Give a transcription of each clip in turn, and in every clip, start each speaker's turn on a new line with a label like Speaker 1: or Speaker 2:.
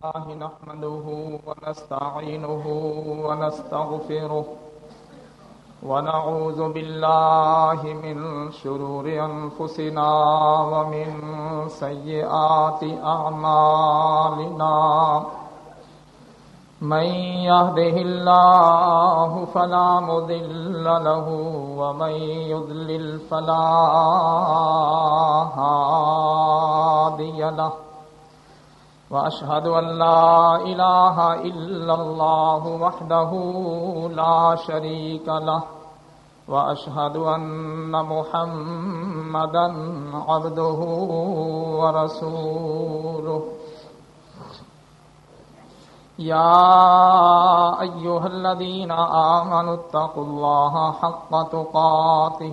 Speaker 1: الله نحمده ونستعينه ونستغفره ونعوذ بالله من شرور أنفسنا ومن سيئات أعمالنا. من يهده الله فلا مذل له ومن يذلل فلا هادي له. وأشهد أن لا إله إلا الله وحده لا شريك له وأشهد أن محمدا عبده ورسوله. يا أيها الذين آمنوا اتقوا الله حق تقاته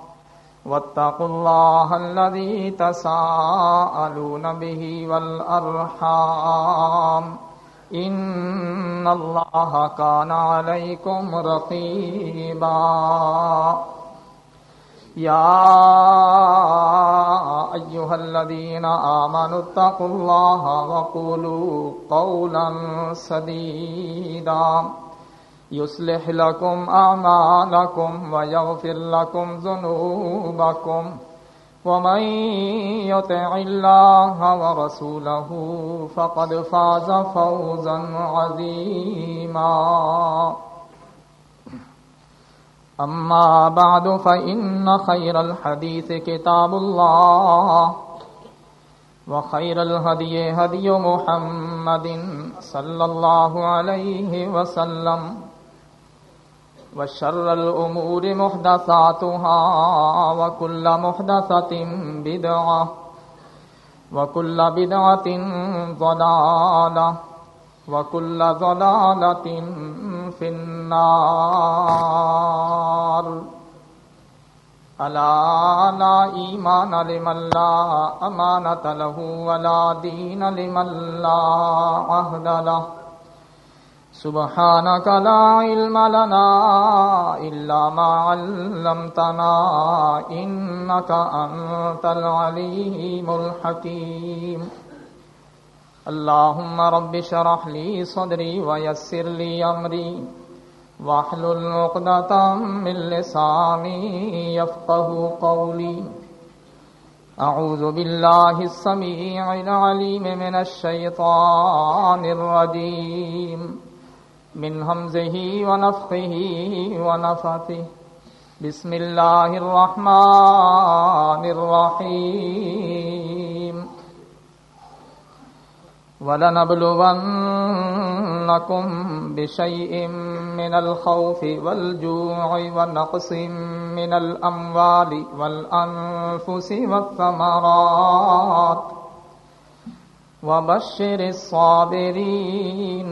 Speaker 1: واتقوا الله الذي تساءلون به والأرحام. إن الله كان عليكم رقيبا. يا أيها الذين آمنوا اتقوا الله وقولوا قولا سديدا. يصلح لكم أعمالكم ويغفر لكم ذنوبكم ومن يطع الله ورسوله فقد فاز فوزا عظيما. أما بعد، فإن خير الحديث كتاب الله وخير الهدي هدي محمد صلى الله عليه وسلم. وشر الأمور محدثاتها وكل محدثة بدعة وكل بدعة ضلالة وكل ضلالة في النار. ألا لا إيمان لمن لا أمانة له ولا دين لمن لا عهد له. سبحانك لا علم لنا إلا ما علمتنا إنك أنت العليم الحكيم. اللهم رب شرح لي صدري ويسر لي أمري. واحلل عقدة من لساني يفقه قولي. أعوذ بالله السميع العليم من الشيطان الرجيم. من همزه ونفخه ونفثه. بسم الله الرحمن الرحيم. ولنبلونكم بشيء من الخوف والجوع ونقص من الأموال والأنفس والثمرات. وبشر الصابرين.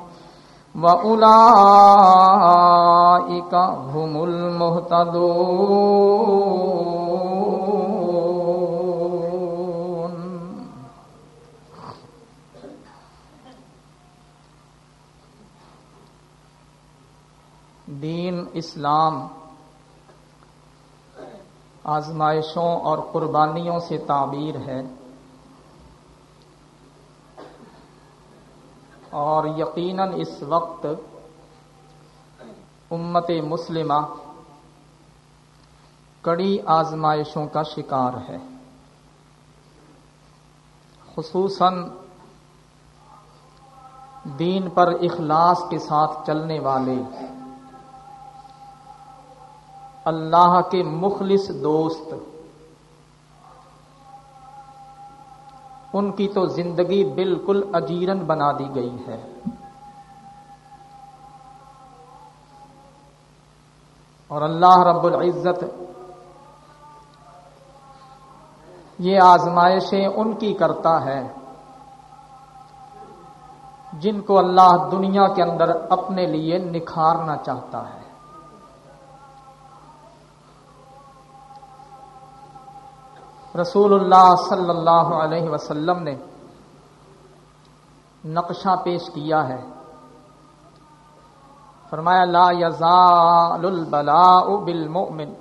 Speaker 1: وأولئك هم المهتدون دین اسلام آزمائشوں اور قربانیوں سے تعبیر ہے۔ اور یقیناً اس وقت امت مسلمہ کڑی آزمائشوں کا شکار ہے۔ خصوصاً دین پر اخلاص کے ساتھ چلنے والے۔ اللہ کے مخلص دوست۔ ان کی تو زندگی بالکل اجیرن بنا دی گئی ہے۔ اور اللہ رب العزت یہ آزمائشیں ان کی کرتا ہے جن کو اللہ دنیا کے اندر اپنے لیے نکھارنا چاہتا ہے۔ رسول اللہ صلی اللہ علیہ وسلم نے نقشہ پیش کیا ہے۔ فرمایا، لا یزال البلاء بالمؤمن۔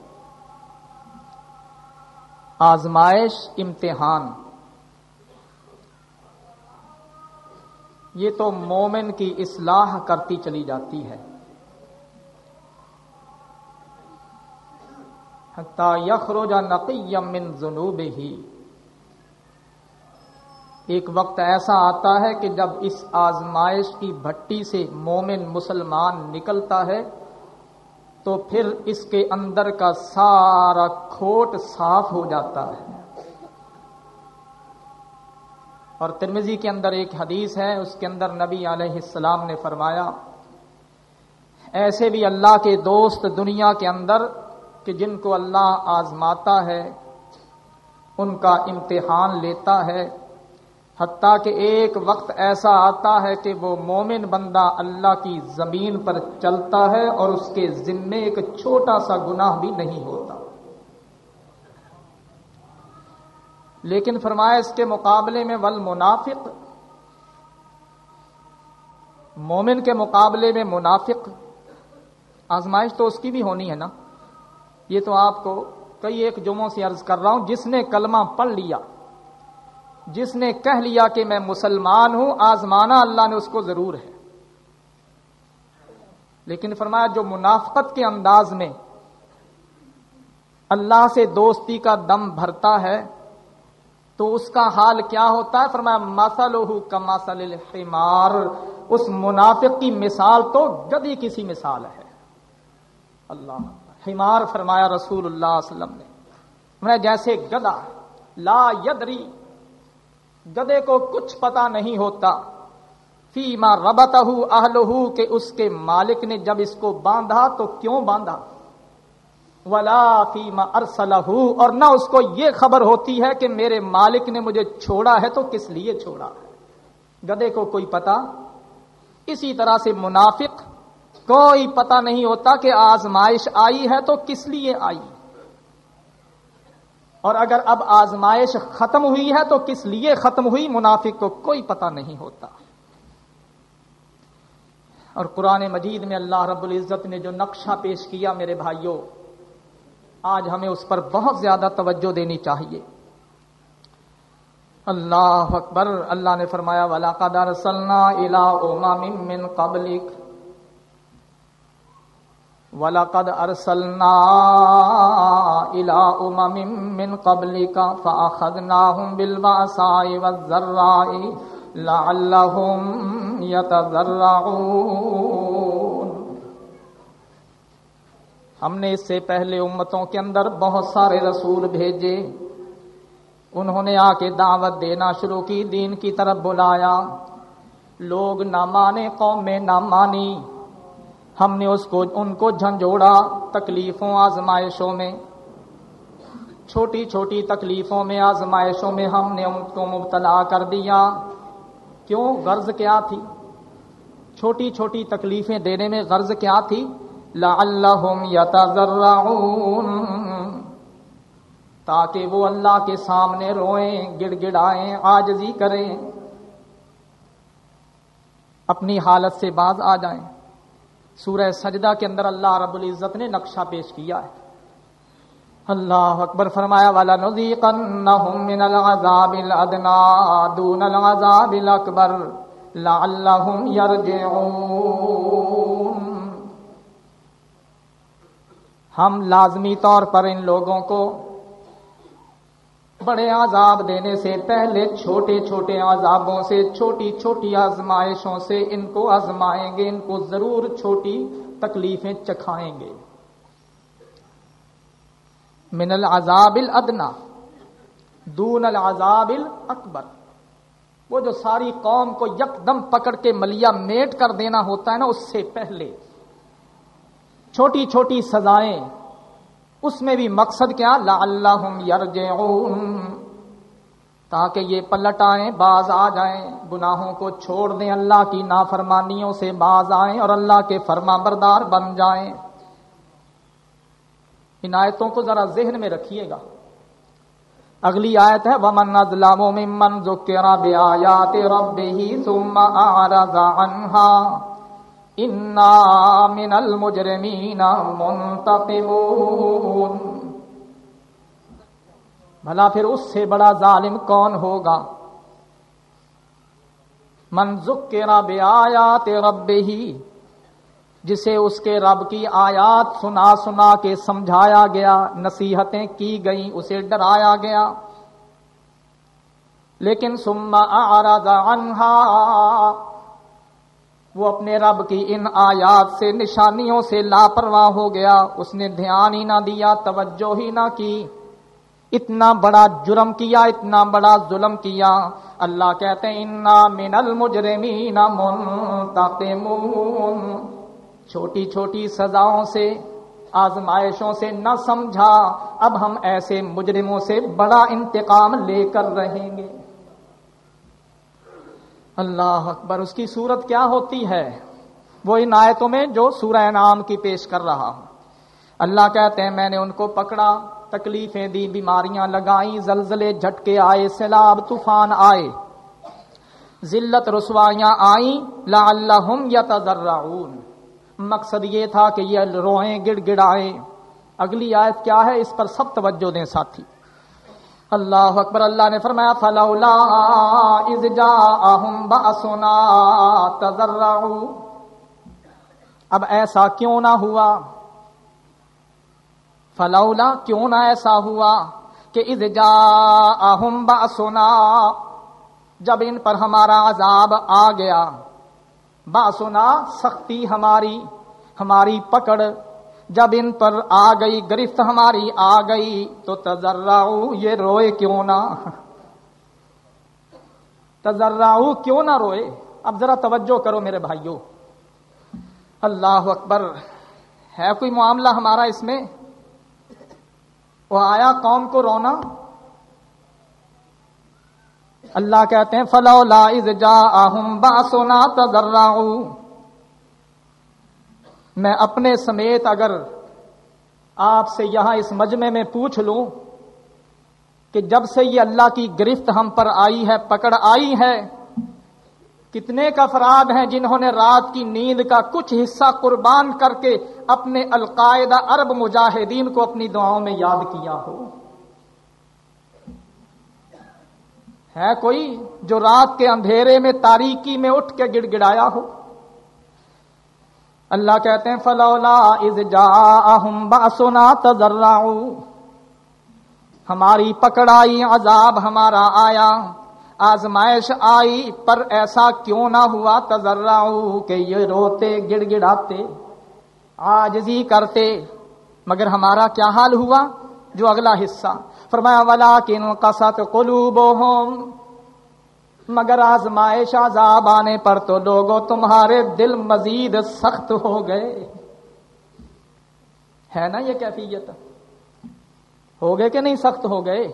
Speaker 1: آزمائش، امتحان۔ یہ تو مومن کی اصلاح کرتی چلی جاتی ہے۔ یخروجا نقیم من جنوب ہی ایک وقت ایسا آتا ہے کہ جب اس آزمائش کی بھٹی سے مومن مسلمان نکلتا ہے، تو پھر اس کے اندر کا سارا کھوٹ صاف ہو جاتا ہے۔ اور ترمزی کے اندر ایک حدیث ہے، اس کے اندر نبی علیہ السلام نے فرمایا، ایسے بھی اللہ کے دوست دنیا کے اندر کہ جن کو اللہ آزماتا ہے، ان کا امتحان لیتا ہے۔ حتیٰ کہ ایک وقت ایسا آتا ہے کہ وہ مومن بندہ اللہ کی زمین پر چلتا ہے اور اس کے ذمے ایک چھوٹا سا گناہ بھی نہیں ہوتا۔ لیکن فرمایا اس کے مقابلے میں ول منافق مومن کے مقابلے میں منافق، آزمائش تو اس کی بھی ہونی ہے نا۔ یہ تو آپ کو کئی ایک جمعوں سے عرض کر رہا ہوں، جس نے کلمہ پڑھ لیا، جس نے کہہ لیا کہ میں مسلمان ہوں، آزمانا اللہ نے اس کو ضرور ہے۔ لیکن فرمایا، جو منافقت کے انداز میں اللہ سے دوستی کا دم بھرتا ہے، تو اس کا حال کیا ہوتا ہے؟ فرمایا مسل کا مسل الحمار۔ اس منافق کی مثال تو گدی کسی مثال ہے۔ اللہ۔ حمار فرمایا رسول اللہ علیہ وسلم نے، میں جیسے گدا لا یدری گدے کو کچھ پتا نہیں ہوتا فی ماں ربت اہلہ کہ اس کے مالک نے جب اس کو باندھا تو کیوں باندھا؟ ولا فی ماں ارسلہ اور نہ اس کو یہ خبر ہوتی ہے کہ میرے مالک نے مجھے چھوڑا ہے تو کس لیے چھوڑا ہے؟ گدے کو کوئی پتا اسی طرح سے منافق کوئی پتہ نہیں ہوتا کہ آزمائش آئی ہے تو کس لیے آئی؟ اور اگر اب آزمائش ختم ہوئی ہے تو کس لیے ختم ہوئی؟ منافق کو کوئی پتہ نہیں ہوتا۔ اور قرآن مجید میں اللہ رب العزت نے جو نقشہ پیش کیا میرے بھائیوں، آج ہمیں اس پر بہت زیادہ توجہ دینی چاہیے۔ اللہ اکبر، اللہ نے فرمایا ولا قدر سلنا الا من قبلک وَلَقَدْ أَرْسَلْنَا إِلَىٰ أُمَمٍ مِّن قَبْلِكَ فَأَخَذْنَاهُمْ بِالْبَأْسَاءِ وَالضَّرَّاءِ لَعَلَّهُمْ يَتَضَرَّعُونَ ہم نے اس سے پہلے امتوں کے اندر بہت سارے رسول بھیجے۔ انہوں نے آ کے دعوت دینا شروع کی، دین کی طرف بلایا۔ لوگ نہ مانے، قوم میں نہ مانی۔ ہم نے اس کو، ان کو جھنجھوڑا تکلیفوں، آزمائشوں میں۔ چھوٹی چھوٹی تکلیفوں میں، آزمائشوں میں ہم نے ان کو مبتلا کر دیا۔ کیوں؟ غرض کیا تھی؟ چھوٹی چھوٹی تکلیفیں دینے میں غرض کیا تھی؟ لعلہم یتذرعون، تاکہ وہ اللہ کے سامنے روئیں گڑ گڑائیں آجزی کریں۔ اپنی حالت سے باز آ جائیں۔ سورہ سجدہ کے اندر اللہ رب العزت نے نقشہ پیش کیا ہے۔ اللہ اکبر فرمایا والا نذیقنہم من العذاب الادنا دون العذاب الاکبر لعلہم یرجعون ہم لازمی طور پر ان لوگوں کو بڑے عذاب دینے سے پہلے چھوٹے چھوٹے عذابوں سے، چھوٹی چھوٹی آزمائشوں سے ان کو آزمائیں گے، ان کو ضرور چھوٹی تکلیفیں چکھائیں گے۔ من العذاب الادنا، دون العذاب الاکبر۔ وہ جو ساری قوم کو یک دم پکڑ کے ملیا میٹ کر دینا ہوتا ہے نا، اس سے پہلے۔ چھوٹی چھوٹی سزائیں اس میں بھی مقصد کیا؟ لا اللہ تاکہ یہ پلٹ آئیں، باز آ جائیں، گناہوں کو چھوڑ دیں، اللہ کی نافرمانیوں سے باز آئیں اور اللہ کے فرما بردار بن جائیں۔ ان آیتوں کو ذرا ذہن میں رکھیے گا۔ اگلی آیت ہے، ومن ازلام ممن ذکر بآیات ربه ثم اعرض عنها۔ انا من المجرمین منتقمون بھلا پھر اس سے بڑا ظالم کون ہوگا؟ من ذکر بآیات ربه جسے اس کے رب کی آیات سنا سنا کے سمجھایا گیا، نصیحتیں کی گئیں، اسے ڈرایا گیا۔ لیکن سما عنہا وہ اپنے رب کی ان آیات سے، نشانیوں سے لاپرواہ ہو گیا۔ اس نے دھیان ہی نہ دیا، توجہ ہی نہ کی۔ اتنا بڑا جرم کیا، اتنا بڑا ظلم کیا۔ اللہ کہتے ہیں، انا من المجرمین منتقمون۔ چھوٹی چھوٹی سزاؤں سے، آزمائشوں سے نہ سمجھا۔ اب ہم ایسے مجرموں سے بڑا انتقام لے کر رہیں گے۔ اللہ اکبر، اس کی صورت کیا ہوتی ہے؟ وہ ان آیتوں میں جو سورہ نام کی پیش کر رہا ہوں۔ اللہ کہتے ہیں، میں نے ان کو پکڑا، تکلیفیں دی، بیماریاں لگائیں، زلزلے جھٹکے آئے، سیلاب طوفان آئے۔ ذلت رسوائیاں آئیں لا اللہ مقصد یہ تھا کہ یہ روئیں، گڑ گڑائیں۔ اگلی آیت کیا ہے؟ اس پر سب توجہ دیں ساتھی۔ اللہ اکبر، اللہ نے فرمایا، فلولا اذ جاءہم باسنا تضرعوا اب ایسا کیوں نہ ہوا؟ فلولا کیوں نہ ایسا ہوا کہ اذ جاءہم باسنا جب ان پر ہمارا عذاب آ گیا۔ باسنا سختی ہماری ہماری پکڑ جب ان پر آ گئی، گرفت ہماری، آ گئی، تو تجراؤ یہ روئے کیوں نہ؟ تجراؤ کیوں نہ روئے؟ اب ذرا توجہ کرو میرے بھائیوں اللہ اکبر، ہے کوئی معاملہ ہمارا اس میں؟ وہ آیا قوم کو رونا؟ اللہ کہتے ہیں فلو لا جا باسونا تجراؤ میں اپنے سمیت اگر آپ سے یہاں اس مجمع میں پوچھ لوں کہ جب سے یہ اللہ کی گرفت ہم پر آئی ہے، پکڑ آئی ہے، کتنے کا افراد ہیں جنہوں نے رات کی نیند کا کچھ حصہ قربان کر کے اپنے القاعدہ عرب مجاہدین کو اپنی دعاؤں میں یاد کیا ہو؟ ہے کوئی جو رات کے اندھیرے میں تاریکی میں اٹھ کے گڑ گڑایا ہو؟ اللہ کہتے ہیں، فلولا از جا باسنا تجراؤ ہماری پکڑائی، عذاب ہمارا آیا۔ آزمائش آئی، پر ایسا کیوں نہ ہوا؟ تجراؤ کہ یہ روتے گڑ گڑاتے آجزی کرتے۔ مگر ہمارا کیا حال ہوا؟ جو اگلا حصہ۔ فرمایا ولا کن قصت قلوبہم مگر آزمائش عذاب آنے پر تو لوگوں تمہارے دل مزید سخت ہو گئے۔ ہے نا یہ کیفیت؟ ہو گئے کہ نہیں سخت ہو گئے؟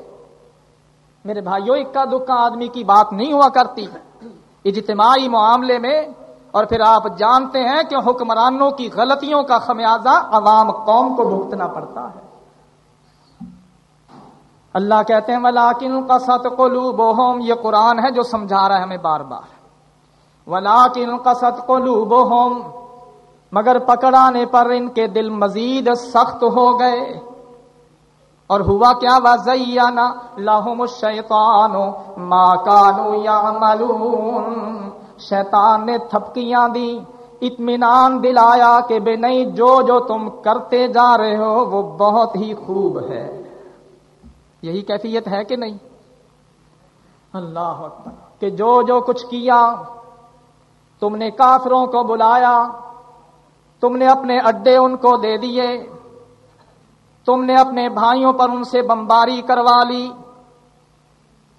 Speaker 1: میرے بھائیوں اکا دکا آدمی کی بات نہیں ہوا کرتی۔ اجتماعی معاملے میں، اور پھر آپ جانتے ہیں کہ حکمرانوں کی غلطیوں کا خمیازہ عوام قوم کو بھگتنا پڑتا ہے۔ اللہ کہتے ہیں ولاکن کا ست یہ قرآن ہے جو سمجھا رہا ہے ہمیں بار بار۔ ولاکن کا ست مگر پکڑانے پر ان کے دل مزید سخت ہو گئے۔ اور ہوا کیا؟ وزینا لہم الشیطان ما کانو یعملون شیطان نے تھپکیاں دی اطمینان دلایا کہ بے نہیں جو جو تم کرتے جا رہے ہو وہ بہت ہی خوب ہے۔ یہی کیفیت ہے کہ نہیں؟ اللہ اکبر۔ کہ جو جو کچھ کیا، تم نے کافروں کو بلایا، تم نے اپنے اڈے ان کو دے دیے، تم نے اپنے بھائیوں پر ان سے بمباری کروا لی،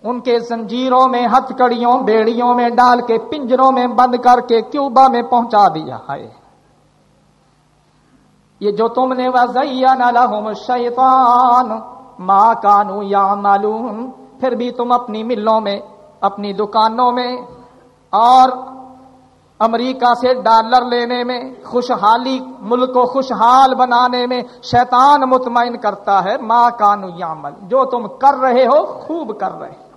Speaker 1: ان کے زنجیروں میں ہتھ کڑیوں بیڑیوں میں ڈال کے، پنجروں میں بند کر کے کیوبا میں پہنچا دیا ہے۔ یہ جو تم نے لهم شیطان ماں کانو یا معلوم پھر بھی تم اپنی ملوں میں، اپنی دکانوں میں اور امریکہ سے ڈالر لینے میں، خوشحالی ملک کو خوشحال بنانے میں شیطان مطمئن کرتا ہے۔ ماں کانو یامل جو تم کر رہے ہو، خوب کر رہے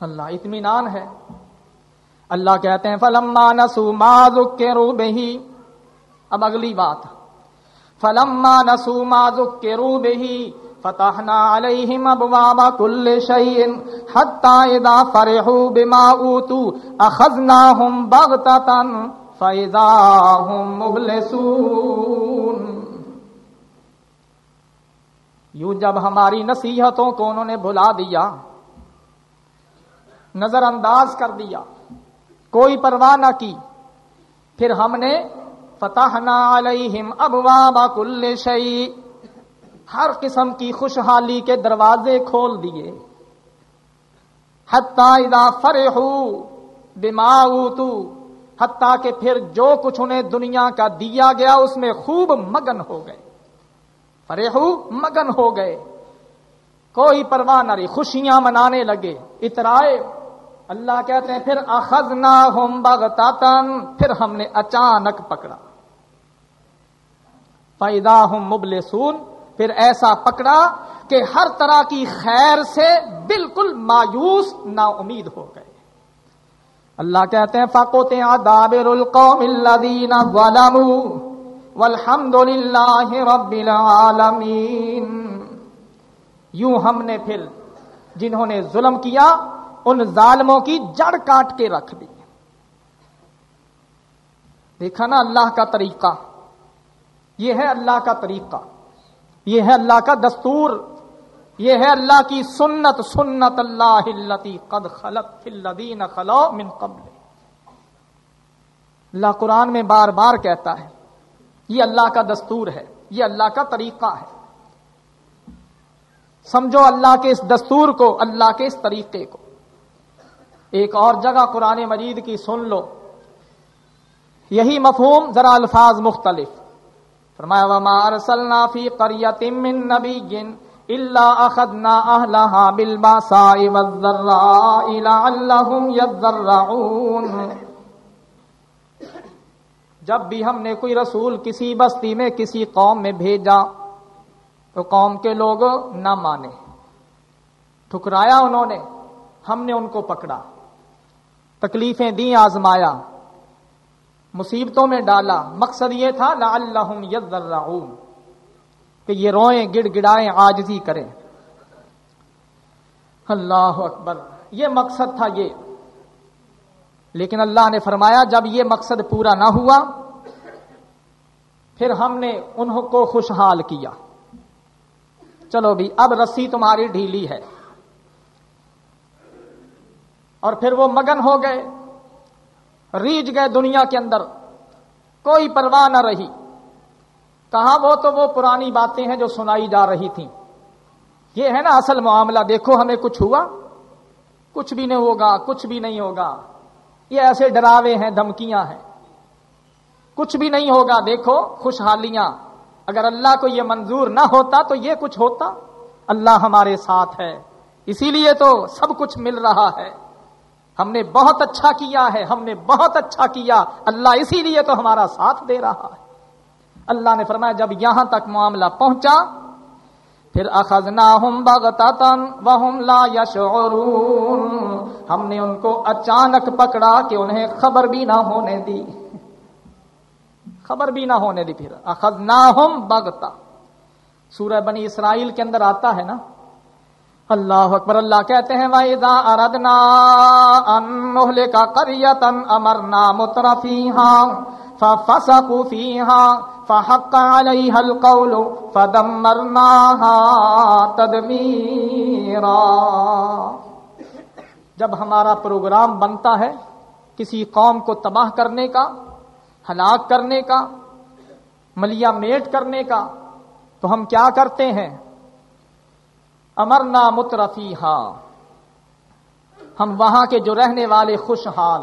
Speaker 1: اللہ اطمینان ہے۔ اللہ کہتے ہیں، فلما نسو مازک کے روبے ہی اب اگلی بات۔ فلما نسو مازک کے روبے فتحنا علیہم ابواب کل شیئن حتی اذا فرحو بما اوتو اخذناہم بغتتا فاذا ہم مبلسون. یوں جب ہماری نصیحتوں کو انہوں نے بلا دیا نظر انداز کر دیا، کوئی پرواہ نہ کی، پھر ہم نے فتحنا علیہم ابواب کل شیء۔ ہر قسم کی خوشحالی کے دروازے کھول دیے۔ حتیٰ اذا فرحو بما اوتو، حتیٰ کہ پھر جو کچھ انہیں دنیا کا دیا گیا اس میں خوب مگن ہو گئے۔ فرحو مگن ہو گئے۔ کوئی پرواہ نہ رہی، خوشیاں منانے لگے۔ اترائے۔ اللہ کہتے ہیں، پھر اخذنا ہم بغتاتن پھر ہم نے اچانک پکڑا۔ پیدا ہم مبلسون، پھر ایسا پکڑا کہ ہر طرح کی خیر سے بالکل مایوس نا امید ہو گئے۔ اللہ کہتے ہیں فاقوت دابر القوم الذین ظلموا والحمد للہ رب العالمین یوں ہم نے پھر جنہوں نے ظلم کیا، ان ظالموں کی جڑ کاٹ کے رکھ دی۔ دیکھا نا اللہ کا طریقہ۔ یہ ہے اللہ کا طریقہ، یہ ہے اللہ کا دستور، یہ ہے اللہ کی سنت سنت اللہ قد خلط الذین خلو من قبل۔ اللہ قرآن میں بار بار کہتا ہے، یہ اللہ کا دستور ہے، یہ اللہ کا طریقہ ہے۔ سمجھو اللہ کے اس دستور کو، اللہ کے اس طریقے کو۔ ایک اور جگہ قرآن مجید کی سن لو، یہی مفہوم، ذرا الفاظ مختلف۔ فرمایا، وما ارسلنا فی قریت من نبی الا اخذنا اهلها بالباساء والضراء لعلهم يضرعون جب بھی ہم نے کوئی رسول کسی بستی میں کسی قوم میں بھیجا، تو قوم کے لوگ نہ مانے۔ ٹھکرایا انہوں نے، ہم نے ان کو پکڑا۔ تکلیفیں دی آزمایا۔ مصیبتوں میں ڈالا۔ مقصد یہ تھا لا اللہ کہ یہ روئیں، گڑ گڑائیں، آجزی کریں۔ اللہ اکبر، یہ مقصد تھا یہ۔ لیکن اللہ نے فرمایا، جب یہ مقصد پورا نہ ہوا، پھر ہم نے انہوں کو خوشحال کیا۔ چلو بھی، اب رسی تمہاری ڈھیلی ہے۔ اور پھر وہ مگن ہو گئے۔ ریج گئے دنیا کے اندر۔ کوئی پرواہ نہ رہی۔ کہاں وہ تو وہ پرانی باتیں ہیں جو سنائی جا رہی تھیں۔ یہ ہے نا اصل معاملہ۔ دیکھو ہمیں کچھ ہوا۔ کچھ بھی نہیں ہوگا، کچھ بھی نہیں ہوگا۔ یہ ایسے ڈراوے ہیں، دھمکیاں ہیں۔ کچھ بھی نہیں ہوگا۔ دیکھو، خوشحالیاں۔ اگر اللہ کو یہ منظور نہ ہوتا تو یہ کچھ ہوتا۔ اللہ ہمارے ساتھ ہے۔ اسی لیے تو سب کچھ مل رہا ہے۔ ہم نے بہت اچھا کیا ہے، ہم نے بہت اچھا کیا۔ اللہ اسی لیے تو ہمارا ساتھ دے رہا ہے۔ اللہ نے فرمایا، جب یہاں تک معاملہ پہنچا، پھر اخذنا ہم وہم لا یشعرون۔ ہم نے ان کو اچانک پکڑا کہ انہیں خبر بھی نہ ہونے دی۔ خبر بھی نہ ہونے دی پھر۔ اخذنا ہم بغتا سورہ بنی اسرائیل کے اندر آتا ہے نا اللہ اکبر، اللہ کہتے ہیں، وَإِذَا أَرَدْنَا أَن نُهْلِكَ قَرْيَةً أَمَرْنَا مُتْرَفِيهَا فَفَسَقُوا فِيهَا، فَحَقَّ عَلَيْهَا الْقَوْلُ، فَدَمَّرْنَاهَا تَدْمِيرًا۔ جب ہمارا پروگرام بنتا ہے کسی قوم کو تباہ کرنے کا، ہلاک کرنے کا ملیا میٹ کرنے کا، تو ہم کیا کرتے ہیں؟ امرنا مترفی ہم وہاں کے جو رہنے والے خوشحال،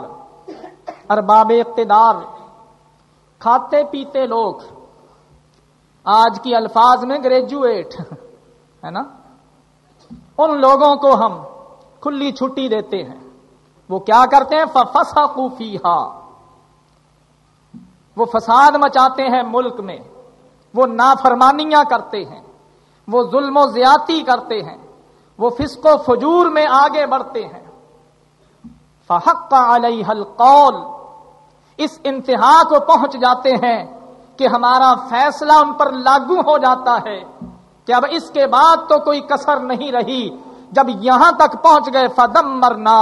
Speaker 1: ارباب اقتدار، کھاتے پیتے لوگ، آج کی الفاظ میں گریجویٹ، ہے نا؟ ان لوگوں کو ہم کھلی چھٹی دیتے ہیں۔ وہ کیا کرتے ہیں؟ فسا کوفی وہ فساد مچاتے ہیں ملک میں۔ وہ نافرمانیاں کرتے ہیں۔ وہ ظلم و زیاتی کرتے ہیں، وہ فسق و فجور میں آگے بڑھتے ہیں۔ فحق علیہ القول، اس انتہا کو پہنچ جاتے ہیں کہ ہمارا فیصلہ ان پر لاگو ہو جاتا ہے کہ اب اس کے بعد تو کوئی کسر نہیں رہی۔ جب یہاں تک پہنچ گئے فدم مرنا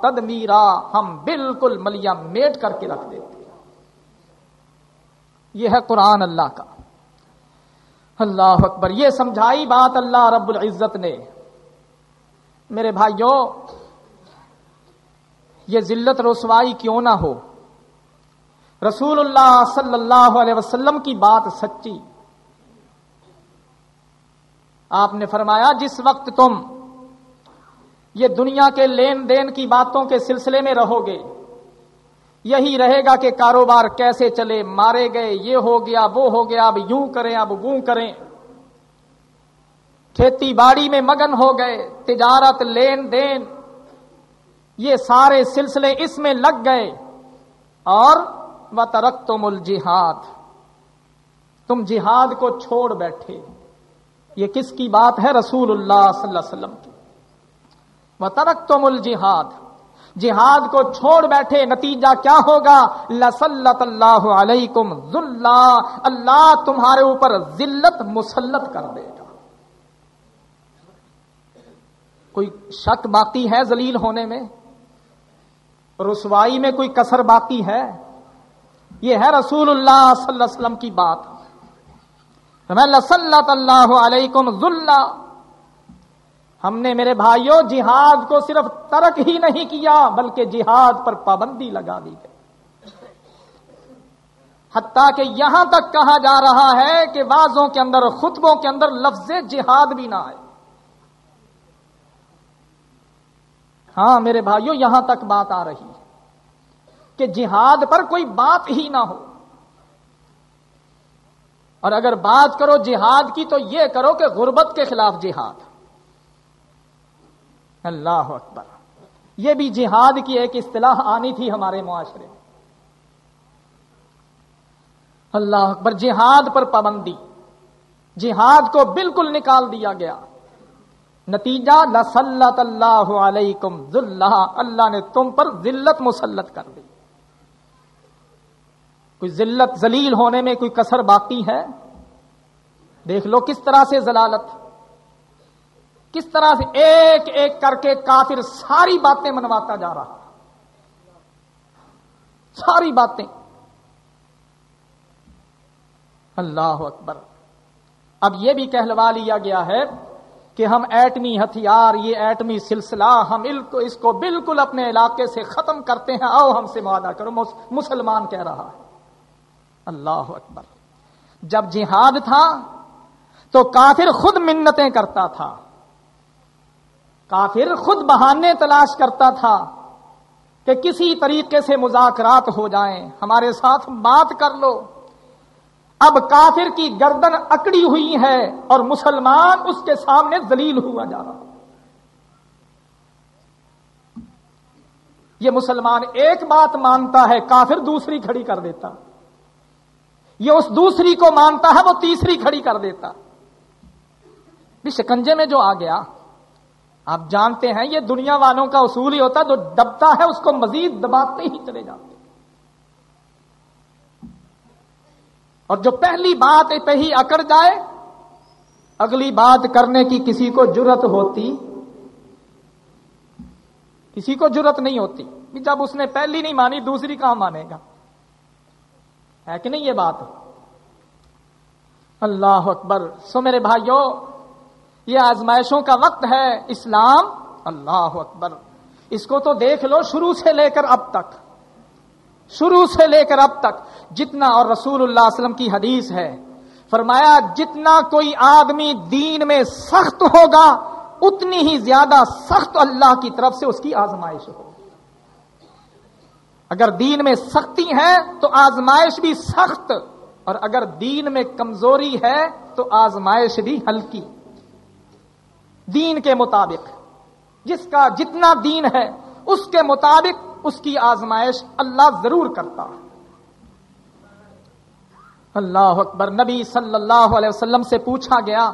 Speaker 1: تدمیرا، ہم بالکل ملیا میٹ کر کے رکھ دیتے یہ ہے قرآن اللہ کا۔ اللہ اکبر، یہ سمجھائی بات اللہ رب العزت نے۔ میرے بھائیوں یہ ذلت رسوائی کیوں نہ ہو؟ رسول اللہ صلی اللہ علیہ وسلم کی بات سچی۔ آپ نے فرمایا، جس وقت تم یہ دنیا کے لین دین کی باتوں کے سلسلے میں رہو گے یہی رہے گا کہ کاروبار کیسے چلے، مارے گئے، یہ ہو گیا، وہ ہو گیا، اب یوں کریں، اب وہ کریں۔ کھیتی باڑی میں مگن ہو گئے، تجارت، لین دین، یہ سارے سلسلے اس میں لگ گئے۔ اور و ترک تم الجہاد تم جہاد کو چھوڑ بیٹھے۔ یہ کس کی بات ہے؟ رسول اللہ صلی اللہ علیہ وسلم کی۔ و ترک تم الجہاد جہاد کو چھوڑ بیٹھے، نتیجہ کیا ہوگا؟ لسلط اللہ علیکم ذلہ اللہ تمہارے اوپر ذلت مسلط کر دے گا۔ کوئی شک باقی ہے ذلیل ہونے میں؟ رسوائی میں کوئی کسر باقی ہے؟ یہ ہے رسول اللہ صلی اللہ علیہ وسلم کی بات۔ لسلط اللہ علیکم ذلہ ہم نے میرے بھائیوں، جہاد کو صرف ترک ہی نہیں کیا، بلکہ جہاد پر پابندی لگا دی گئی۔ حتیٰ کہ یہاں تک کہا جا رہا ہے کہ بازوں کے اندر، خطبوں کے اندر لفظ جہاد بھی نہ آئے۔ ہاں میرے بھائیوں، یہاں تک بات آ رہی ہے کہ جہاد پر کوئی بات ہی نہ ہو۔ اور اگر بات کرو جہاد کی، تو یہ کرو کہ غربت کے خلاف جہاد۔ اللہ اکبر۔ یہ بھی جہاد کی ایک اصطلاح آنی تھی ہمارے معاشرے میں۔ اللہ اکبر، جہاد پر پابندی۔ جہاد کو بالکل نکال دیا گیا۔ نتیجہ، لسلط اللہ علیکم ذلہ۔ اللہ نے تم پر ذلت مسلط کر دی۔ کوئی ذلت ذلیل ہونے میں کوئی کسر باقی ہے؟ دیکھ لو کس طرح سے ضلالت کس طرح سے ایک ایک کر کے کافر ساری باتیں منواتا جا رہا ساری باتیں۔ اللہ اکبر۔ اب یہ بھی کہلوا لیا گیا ہے کہ ہم ایٹمی ہتھیار، یہ ایٹمی سلسلہ ہم اس کو بالکل اپنے علاقے سے ختم کرتے ہیں۔ آؤ ہم سے معاہدہ کرو مسلمان کہہ رہا ہے۔ اللہ اکبر۔ جب جہاد تھا تو کافر خود منتیں کرتا تھا۔ کافر خود بہانے تلاش کرتا تھا کہ کسی طریقے سے مذاکرات ہو جائیں۔ ہمارے ساتھ بات کر لو۔ اب کافر کی گردن اکڑی ہوئی ہے اور مسلمان اس کے سامنے ذلیل ہوا جا رہا۔ یہ مسلمان ایک بات مانتا ہے، کافر دوسری کھڑی کر دیتا۔ یہ اس دوسری کو مانتا ہے، وہ تیسری کھڑی کر دیتا۔ بھی شکنجے میں جو آ گیا آپ جانتے ہیں یہ دنیا والوں کا اصول ہی ہوتا ہے، جو دبتا ہے اس کو مزید دباتے ہی چلے جاتے اور جو پہلی بات پہ ہی اکڑ جائے، اگلی بات کرنے کی کسی کو جرت ہوتی، کسی کو جرت نہیں ہوتی۔ جب اس نے پہلی نہیں مانی، دوسری کہاں مانے گا؟ ہے کہ نہیں یہ بات؟ اللہ اکبر۔ سو میرے بھائیوں یہ آزمائشوں کا وقت ہے، اسلام، اللہ اکبر۔ اس کو تو دیکھ لو شروع سے لے کر اب تک۔ شروع سے لے کر اب تک جتنا اور رسول اللہ علیہ وسلم کی حدیث ہے۔ فرمایا، جتنا کوئی آدمی دین میں سخت ہوگا، اتنی ہی زیادہ سخت اللہ کی طرف سے اس کی آزمائش ہو اگر دین میں سختی ہے تو آزمائش بھی سخت، اور اگر دین میں کمزوری ہے تو آزمائش بھی ہلکی۔ دین کے مطابق۔ جس کا جتنا دین ہے، اس کے مطابق اس کی آزمائش اللہ ضرور کرتا۔ اللہ اکبر، نبی صلی اللہ علیہ وسلم سے پوچھا گیا،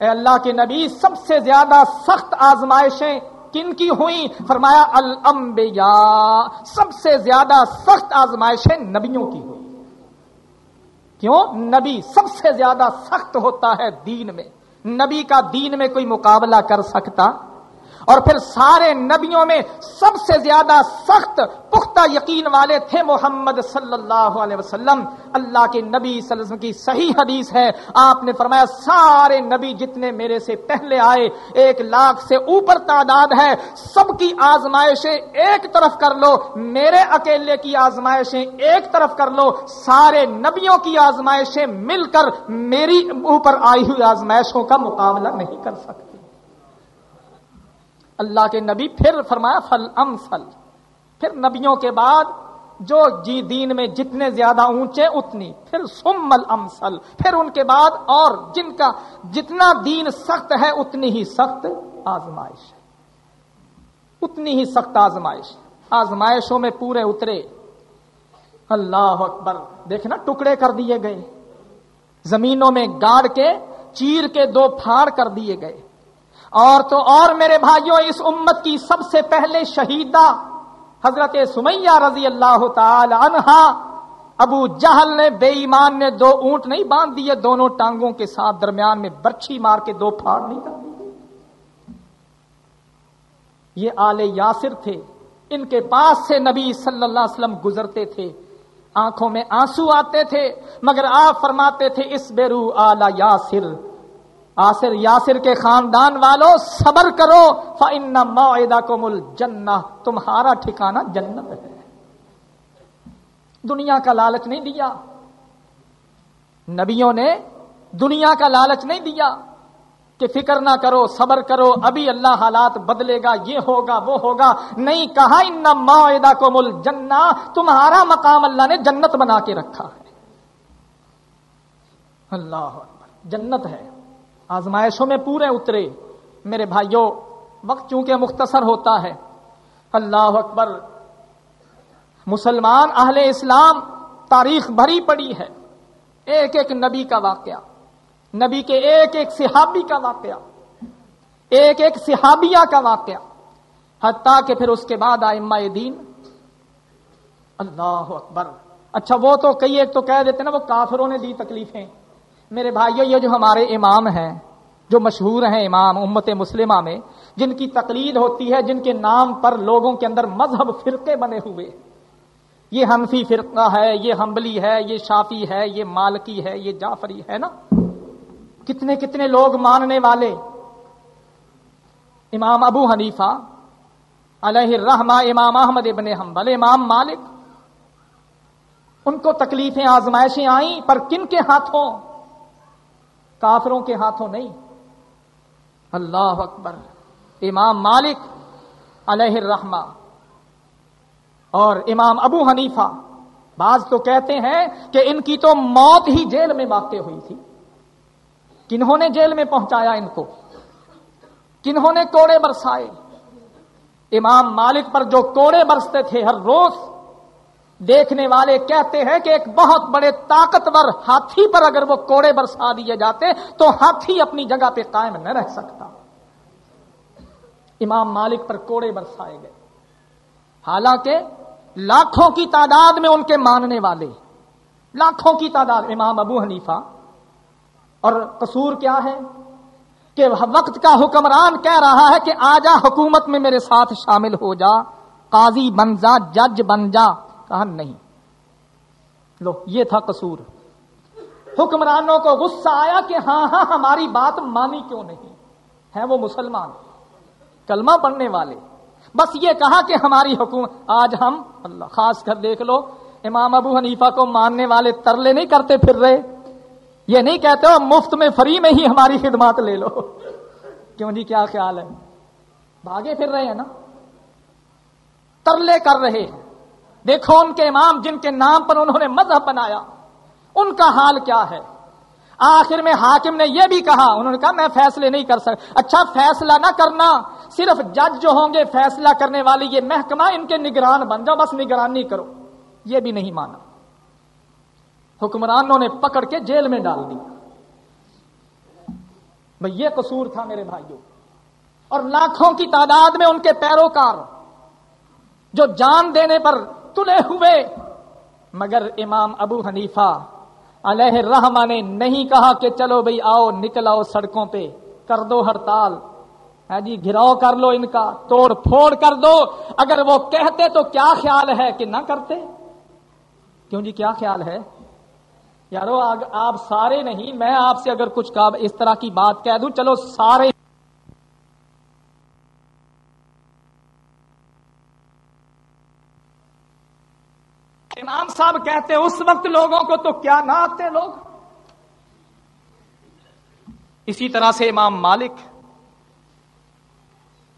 Speaker 1: اے اللہ کے نبی، سب سے زیادہ سخت آزمائشیں کن کی ہوئی فرمایا، الانبیاء۔ سب سے زیادہ سخت آزمائشیں نبیوں کی ہوئی کیوں؟ نبی سب سے زیادہ سخت ہوتا ہے دین میں۔ نبی کا دین میں کوئی مقابلہ کر سکتا اور پھر سارے نبیوں میں سب سے زیادہ سخت پختہ یقین والے تھے محمد صلی اللہ علیہ وسلم۔ اللہ کے نبی صلی اللہ علیہ وسلم کی صحیح حدیث ہے۔ آپ نے فرمایا، سارے نبی جتنے میرے سے پہلے آئے، ایک لاکھ سے اوپر تعداد ہے۔ سب کی آزمائشیں ایک طرف کر لو، میرے اکیلے کی آزمائشیں ایک طرف کر لو۔ سارے نبیوں کی آزمائشیں مل کر میری اوپر آئی ہوئی آزمائشوں کا مقابلہ نہیں کر سکتے۔ اللہ کے نبی پھر فرمایا، فل ام فل۔ پھر نبیوں کے بعد جو جی دین میں جتنے زیادہ اونچے، اتنی۔ پھر سمل امسل پھر ان کے بعد اور جن کا جتنا دین سخت ہے، اتنی ہی سخت آزمائش ہے۔ اتنی ہی سخت آزمائش۔ آزمائشوں میں پورے اترے۔ اللہ اکبر۔ دیکھنا، ٹکڑے کر دیے گئے۔ زمینوں میں گاڑ کے، چیر کے دو پھاڑ کر دیے گئے۔ اور تو اور میرے بھائیوں اس امت کی سب سے پہلے شہیدہ حضرت سمیہ رضی اللہ تعالی عنہا ابو جہل نے بے ایمان نے دو اونٹ نہیں باندھ دیے، دونوں ٹانگوں کے ساتھ درمیان میں برچھی مار کے دو پھاڑ نہیں کر یہ آل یاسر تھے، ان کے پاس سے نبی صلی اللہ علیہ وسلم گزرتے تھے۔ آنکھوں میں آنسو آتے تھے، مگر آپ فرماتے تھے، اس بیرو آلہ یاسر آصر یاسر کے خاندان والوں صبر کرو فن معدہ کو مل تمہارا ٹھکانا جنت ہے۔ دنیا کا لالچ نہیں دیا۔ نبیوں نے دنیا کا لالچ نہیں دیا۔ کہ فکر نہ کرو، صبر کرو، ابھی اللہ حالات بدلے گا، یہ ہوگا، وہ ہوگا۔ نہیں کہا ان معدہ کو مل تمہارا مقام اللہ نے جنت بنا کے رکھا ہے۔ اللہ جنت ہے۔ آزمائشوں میں پورے اترے۔ میرے بھائیوں، وقت چونکہ مختصر ہوتا ہے، اللہ اکبر، مسلمان اہل اسلام تاریخ بھری پڑی ہے۔ ایک ایک نبی کا واقعہ، نبی کے ایک ایک صحابی کا واقعہ، ایک ایک صحابیہ کا واقعہ۔ حتیٰ کہ پھر اس کے بعد آئمہ دین، اللہ اکبر۔ اچھا وہ تو کئی ایک تو کہہ دیتے نا، وہ کافروں نے دی تکلیفیں۔ میرے بھائیو، یہ جو ہمارے امام ہیں، جو مشہور ہیں امام، امت مسلمہ میں، جن کی تقلید ہوتی ہے، جن کے نام پر لوگوں کے اندر مذہب فرقے بنے ہوئے۔ یہ حنفی فرقہ ہے، یہ ہمبلی ہے، یہ شافی ہے، یہ مالکی ہے، یہ جعفری ہے نا؟ کتنے کتنے لوگ ماننے والے۔ امام ابو حنیفہ علیہ الرحمہ، امام احمد ابن حنبل، امام مالک۔ ان کو تکلیفیں، آزمائشیں آئیں، پر کن کے ہاتھوں؟ کافروں کے ہاتھوں نہیں۔ اللہ اکبر۔ امام مالک علیہ الرحمہ۔ اور امام ابو حنیفہ۔ بعض تو کہتے ہیں کہ ان کی تو موت ہی جیل میں واقع ہوئی تھی۔ کنہوں نے جیل میں پہنچایا ان کو؟ کنہوں نے کوڑے برسائے؟ امام مالک پر جو کوڑے برستے تھے ہر روز دیکھنے والے کہتے ہیں کہ ایک بہت بڑے طاقتور ہاتھی پر اگر وہ کوڑے برسا دیے جاتے تو ہاتھی اپنی جگہ پہ قائم نہ رہ سکتا۔ امام مالک پر کوڑے برسائے گئے۔ حالانکہ لاکھوں کی تعداد میں ان کے ماننے والے، لاکھوں کی تعداد، امام ابو حنیفہ۔ اور قصور کیا ہے؟ کہ وقت کا حکمران کہہ رہا ہے کہ آجا حکومت میں میرے ساتھ شامل ہو جا، قاضی بن جا، جج بن جا۔ کہا نہیں۔ لو، یہ تھا قصور۔ حکمرانوں کو غصہ آیا کہ ہاں ہاں ہماری بات مانی کیوں نہیں؟ ہے وہ مسلمان، کلمہ پڑھنے والے۔ بس یہ کہا کہ ہماری حکومت آج ہم، اللہ، خاص کر دیکھ لو، امام ابو حنیفہ کو ماننے والے ترلے نہیں کرتے پھر رہے۔ یہ نہیں کہتے ہو، مفت میں فری میں ہی ہماری خدمات لے لو۔ کیوں جی کیا خیال ہے؟ بھاگے پھر رہے ہیں نا۔ ترلے کر رہے ہیں۔ دیکھو ان کے امام جن کے نام پر انہوں نے مذہب بنایا۔ ان کا حال کیا ہے؟ آخر میں حاکم نے یہ بھی کہا، انہوں نے کہا، میں فیصلے نہیں کر سکتا۔ اچھا فیصلہ نہ کرنا، صرف جج جو ہوں گے، فیصلہ کرنے والے یہ محکمہ ان کے نگران بن جاؤ، بس نگرانی کرو۔ یہ بھی نہیں مانا۔ حکمرانوں نے پکڑ کے جیل میں ڈال دیا۔ بھائی یہ قصور تھا میرے بھائیوں۔ اور لاکھوں کی تعداد میں ان کے پیروکار جو جان دینے پر تلے ہوئے۔ مگر امام ابو حنیفہ علیہ رحما نے نہیں کہا کہ چلو بھائی آؤ، نکل آؤ سڑکوں پہ۔ کر دو ہڑتال۔ ہے جی گھراؤ کر لو ان کا، توڑ پھوڑ کر دو۔ اگر وہ کہتے تو کیا خیال ہے کہ نہ کرتے؟ کیوں جی کیا خیال ہے؟ یارو آپ سارے نہیں، میں آپ سے اگر کچھ اس طرح کی بات کہہ دوں، چلو سارے امام صاحب کہتے اس وقت لوگوں کو تو کیا نہ آتے لوگ؟ اسی طرح سے امام مالک،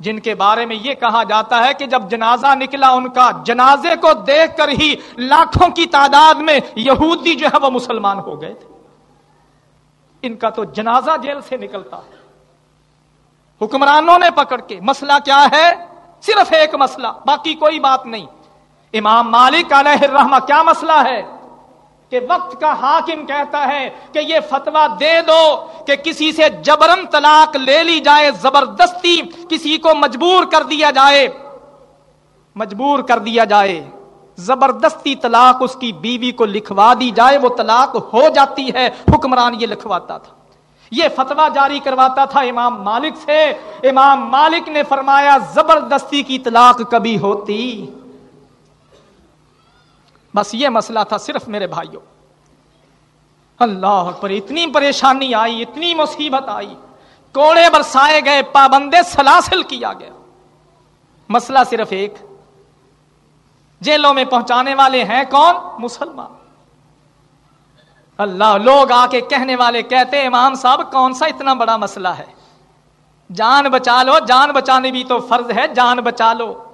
Speaker 1: جن کے بارے میں یہ کہا جاتا ہے کہ جب جنازہ نکلا، ان کا جنازے کو دیکھ کر ہی لاکھوں کی تعداد میں یہودی جو ہے وہ مسلمان ہو گئے تھے۔ ان کا تو جنازہ جیل سے نکلتا۔ ہے حکمرانوں نے پکڑ کے، مسئلہ کیا ہے؟ صرف ایک مسئلہ، باقی کوئی بات نہیں۔ امام مالک علیہ الرحمہ، کیا مسئلہ ہے؟ کہ وقت کا حاکم کہتا ہے کہ یہ فتوا دے دو کہ کسی سے جبرن طلاق لے لی جائے، زبردستی کسی کو مجبور کر دیا جائے، مجبور کر دیا جائے، زبردستی طلاق اس کی بیوی کو لکھوا دی جائے، وہ طلاق ہو جاتی ہے، حکمران یہ لکھواتا تھا۔ یہ فتوا جاری کرواتا تھا امام مالک سے۔ امام مالک نے فرمایا، زبردستی کی طلاق کبھی ہوتی بس یہ مسئلہ تھا صرف میرے بھائیوں۔ اللہ پر اتنی پریشانی آئی، اتنی مصیبت آئی۔ کوڑے برسائے گئے، پابندے سلاسل کیا گیا۔ مسئلہ صرف ایک، جیلوں میں پہنچانے والے ہیں کون؟ مسلمان۔ اللہ، لوگ آ کے کہنے والے کہتے امام صاحب، کون سا اتنا بڑا مسئلہ ہے؟ جان بچا لو، جان بچانے بھی تو فرض ہے، جان بچا لو۔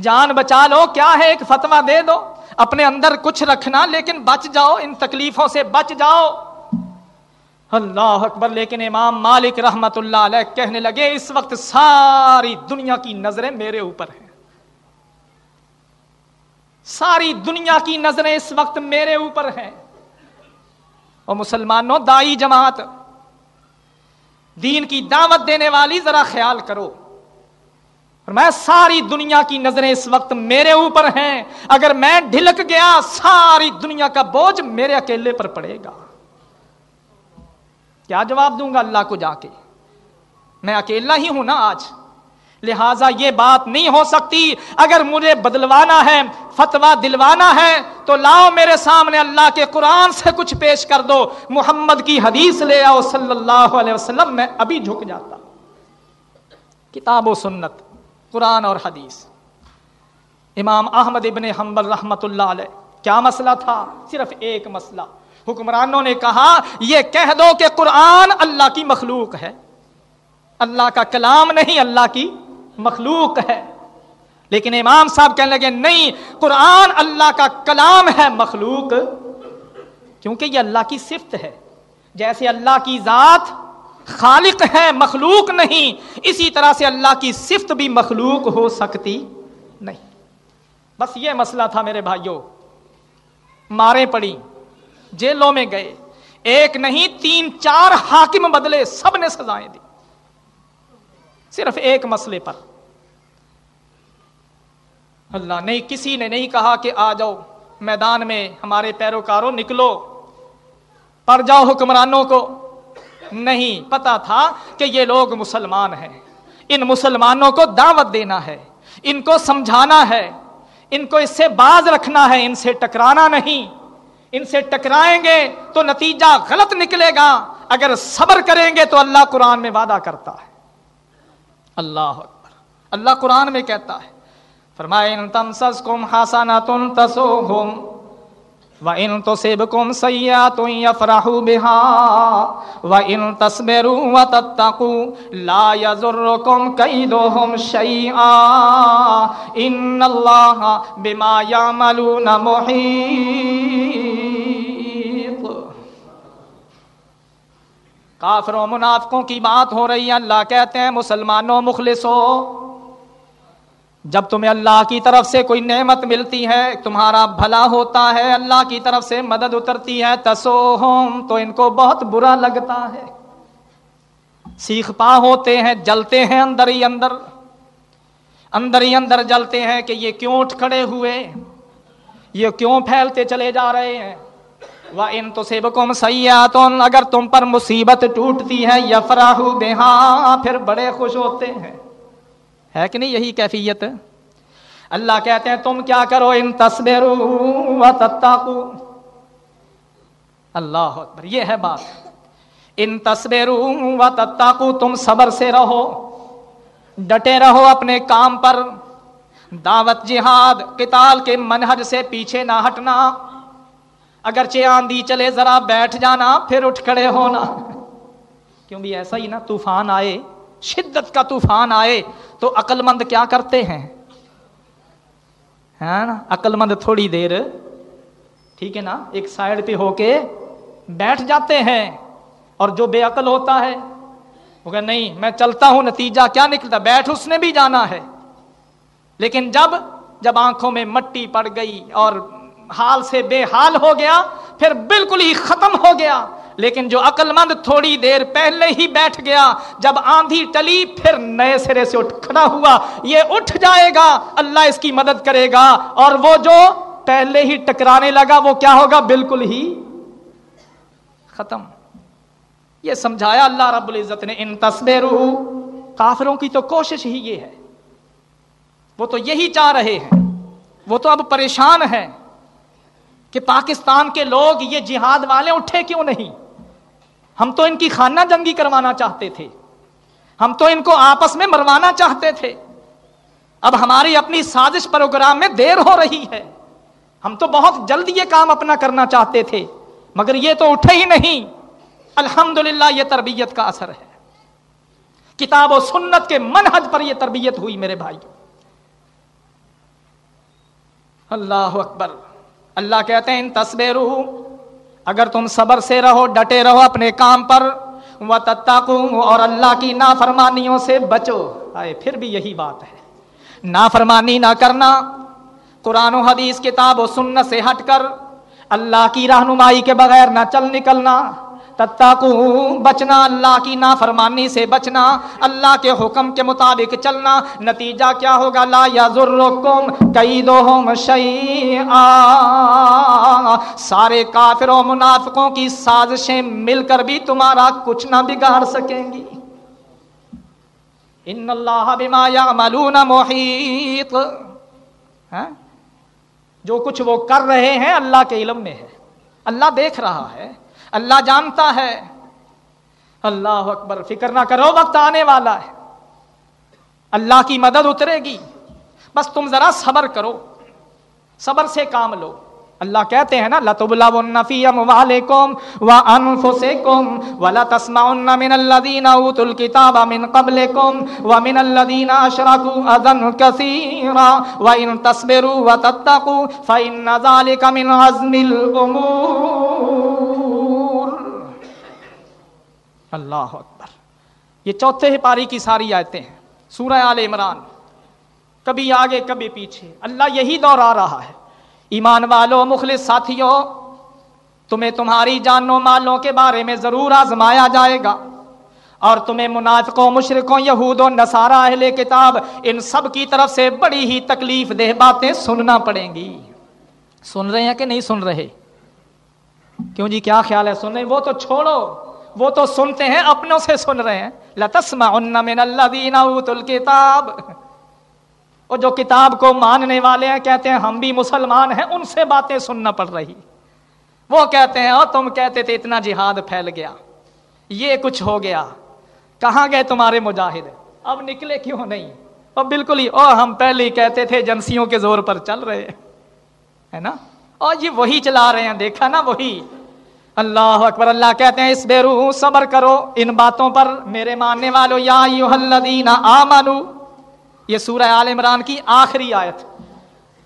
Speaker 1: جان بچا لو، کیا ہے؟ ایک فتوا دے دو۔ اپنے اندر کچھ رکھنا، لیکن بچ جاؤ، ان تکلیفوں سے بچ جاؤ۔ اللہ اکبر، لیکن امام مالک رحمت اللہ علیہ کہنے لگے، اس وقت ساری دنیا کی نظریں میرے اوپر ہیں۔ ساری دنیا کی نظریں اس وقت میرے اوپر ہیں۔ اور مسلمانوں دائی جماعت، دین کی دعوت دینے والی، ذرا خیال کرو۔ میں ساری دنیا کی نظریں اس وقت میرے اوپر ہیں۔ اگر میں ڈھلک گیا، ساری دنیا کا بوجھ میرے اکیلے پر پڑے گا۔ کیا جواب دوں گا اللہ کو جا کے؟ میں اکیلا ہی ہوں نا آج۔ لہذا یہ بات نہیں ہو سکتی۔ اگر مجھے بدلوانا ہے فتوا دلوانا ہے، تو لاؤ میرے سامنے اللہ کے قرآن سے کچھ پیش کر دو۔ محمد کی حدیث لے آؤ، صلی اللہ علیہ وسلم، میں ابھی جھک جاتا۔ کتاب و سنت۔ قرآن اور حدیث۔ امام احمد ابن حنبل رحمت اللہ علیہ، کیا مسئلہ تھا؟ صرف ایک مسئلہ۔ حکمرانوں نے کہا، یہ کہہ دو کہ قرآن اللہ کی مخلوق ہے۔ اللہ کا کلام نہیں، اللہ کی مخلوق ہے۔ لیکن امام صاحب کہنے لگے، نہیں، قرآن اللہ کا کلام ہے مخلوق۔ کیونکہ یہ اللہ کی صفت ہے۔ جیسے اللہ کی ذات خالق ہے، مخلوق نہیں، اسی طرح سے اللہ کی صفت بھی مخلوق ہو سکتی نہیں۔ بس یہ مسئلہ تھا میرے بھائیوں مارے پڑی، جیلوں میں گئے۔ ایک نہیں، تین، چار حاکم بدلے، سب نے سزائیں دی۔ صرف ایک مسئلے پر۔ اللہ نہیں، کسی نے نہیں کہا کہ آ جاؤ، میدان میں ہمارے پیروکاروں نکلو۔ پڑ جاؤ حکمرانوں کو۔ نہیں، پتا تھا کہ یہ لوگ مسلمان ہیں۔ ان مسلمانوں کو دعوت دینا ہے، ان کو سمجھانا ہے، ان کو اس سے باز رکھنا ہے، ان سے ٹکرانا نہیں۔ ان سے ٹکرائیں گے تو نتیجہ غلط نکلے گا۔ اگر صبر کریں گے تو اللہ قرآن میں وعدہ کرتا ہے۔ اللہ اکبر۔ اللہ قرآن میں کہتا ہے، فرمائے تم سس کم ہاسانا تم تسو ہوم و ان تو سیب کم سیا تو فراہو بہا و کافروں منافقوں کی بات ہو رہی ہے اللہ کہتے ہیں مسلمانوں مخلصوں جب تمہیں اللہ کی طرف سے کوئی نعمت ملتی ہے، تمہارا بھلا ہوتا ہے، اللہ کی طرف سے مدد اترتی ہے تسو ہوم تو ان کو بہت برا لگتا ہے۔ سیکھ پا ہوتے ہیں، جلتے ہیں اندر ہی اندر۔ اندر ہی اندر جلتے ہیں کہ یہ کیوں اٹھ کھڑے ہوئے؟ یہ کیوں پھیلتے چلے جا رہے ہیں؟ وہ ان تو سیب کم اگر تم پر مصیبت ٹوٹتی ہے یا فراہو بے پھر بڑے خوش ہوتے ہیں۔ ہے کہ نہیں یہی کیفیت؟ اللہ کہتے ہیں تم کیا کرو ان تصویر اللہ اکبر، یہ ہے بات۔ ان تصویر و تتاکو تم صبر سے رہو، ڈٹے رہو اپنے کام پر۔ دعوت جہاد، قتال کے منہج سے پیچھے نہ ہٹنا۔ اگرچہ آندھی چلے، ذرا بیٹھ جانا، پھر اٹھ کھڑے ہونا۔ کیوں بھی ایسا ہی نا طوفان آئے۔ شدت کا طوفان آئے تو عقل مند کیا کرتے ہیں؟ ہاں نا؟ عقل مند تھوڑی دیر، ٹھیک ہے نا؟ ایک سائڈ پہ ہو کے بیٹھ جاتے ہیں اور جو بے عقل ہوتا ہے، وہ کہ نہیں، میں چلتا ہوں، نتیجہ کیا نکلتا؟ بیٹھ اس نے بھی جانا ہے۔ لیکن جب جب آنکھوں میں مٹی پڑ گئی اور حال سے بے حال ہو گیا، پھر بالکل ہی ختم ہو گیا۔ لیکن جو عقل مند تھوڑی دیر پہلے ہی بیٹھ گیا، جب آندھی ٹلی، پھر نئے سرے سے اٹھ کھڑا ہوا۔ یہ اٹھ جائے گا، اللہ اس کی مدد کرے گا۔ اور وہ جو پہلے ہی ٹکرانے لگا، وہ کیا ہوگا؟ بالکل ہی ختم۔ یہ سمجھایا اللہ رب العزت نے، ان تصویر کافروں کی تو کوشش ہی یہ ہے۔ وہ تو یہی چاہ رہے ہیں۔ وہ تو اب پریشان ہے کہ پاکستان کے لوگ یہ جہاد والے اٹھے کیوں نہیں؟ ہم تو ان کی خانہ جنگی کروانا چاہتے تھے۔ ہم تو ان کو آپس میں مروانا چاہتے تھے۔ اب ہماری اپنی سازش پروگرام میں دیر ہو رہی ہے۔ ہم تو بہت جلد یہ کام اپنا کرنا چاہتے تھے، مگر یہ تو اٹھے ہی نہیں۔ الحمد یہ تربیت کا اثر ہے۔ کتاب و سنت کے منحج پر یہ تربیت ہوئی میرے بھائی۔ اللہ اکبر۔ اللہ کہتے ہیں ان اگر تم صبر سے رہو، ڈٹے رہو اپنے کام پر وہ اور اللہ کی نافرمانیوں سے بچو۔ آئے، پھر بھی یہی بات ہے۔ نافرمانی نہ کرنا، قرآن و حدیث، کتاب و سنت سے ہٹ کر، اللہ کی رہنمائی کے بغیر نہ چل نکلنا۔ تتاکو بچنا اللہ کی نافرمانی سے بچنا، اللہ کے حکم کے مطابق چلنا۔ نتیجہ کیا ہوگا؟ لا یا ضرورکم کئی دو سارے کافروں منافقوں کی سازشیں مل کر بھی تمہارا کچھ نہ بگاڑ سکیں گی۔ ان اللہ بما یعملون محیط۔ ہاں؟ جو کچھ وہ کر رہے ہیں اللہ کے علم میں ہے۔ اللہ دیکھ رہا ہے۔ اللہ جانتا ہے۔ اللہ اکبر، فکر نہ کرو، وقت آنے والا ہے۔ اللہ کی مدد اترے گی۔ بس تم ذرا صبر کرو۔ صبر سے کام لو۔ اللہ کہتے ہیں نا لتبلا فی اموالکم وانفسکم ولا تسمعن من الذين اوتوا الكتاب من قبلكم ومن الذين اشركوا اذى كثيرا وان تصبروا وتتقوا فان ذلك من عزم الامور اللہ اکبر۔ یہ چوتھے پاری کی ساری آیتیں ہیں۔ سورہ آل عمران۔ کبھی آگے، کبھی پیچھے۔ اللہ یہی دور آ رہا ہے۔ ایمان والوں مخلص ساتھیوں تمہیں تمہاری جانوں مالوں کے بارے میں ضرور آزمایا جائے گا۔ اور تمہیں منافقوں مشرقوں یہود و نصارہ، اہل کتاب، ان سب کی طرف سے بڑی ہی تکلیف دہ باتیں سننا پڑیں گی۔ سن رہے ہیں کہ نہیں سن رہے؟ کیوں جی؟ کیا خیال ہے؟ سن رہے وہ تو چھوڑو۔ وہ تو سنتے ہیں، اپنوں سے سن رہے ہیں۔ لتسما من الکتاب وہ جو کتاب کو ماننے والے ہیں، کہتے ہیں، ہم بھی مسلمان ہیں، ان سے باتیں سننا پڑ رہی۔ وہ کہتے ہیں اور تم کہتے تھے اتنا جہاد پھیل گیا۔ یہ کچھ ہو گیا۔ کہاں گئے تمہارے مجاہد؟ اب نکلے کیوں نہیں؟ اور بالکل ہی او ہم پہلے ہی کہتے تھے ایجنسیوں کے زور پر چل رہے۔ ہے نا؟ اور یہ وہی چلا رہے ہیں، دیکھا نا، وہی۔ اللہ اکبر، اللہ کہتے ہیں، اس بے روح صبر کرو۔ ان باتوں پر میرے ماننے والوں یا آمنو، یہ سورہ آل عمران کی آخری آیت۔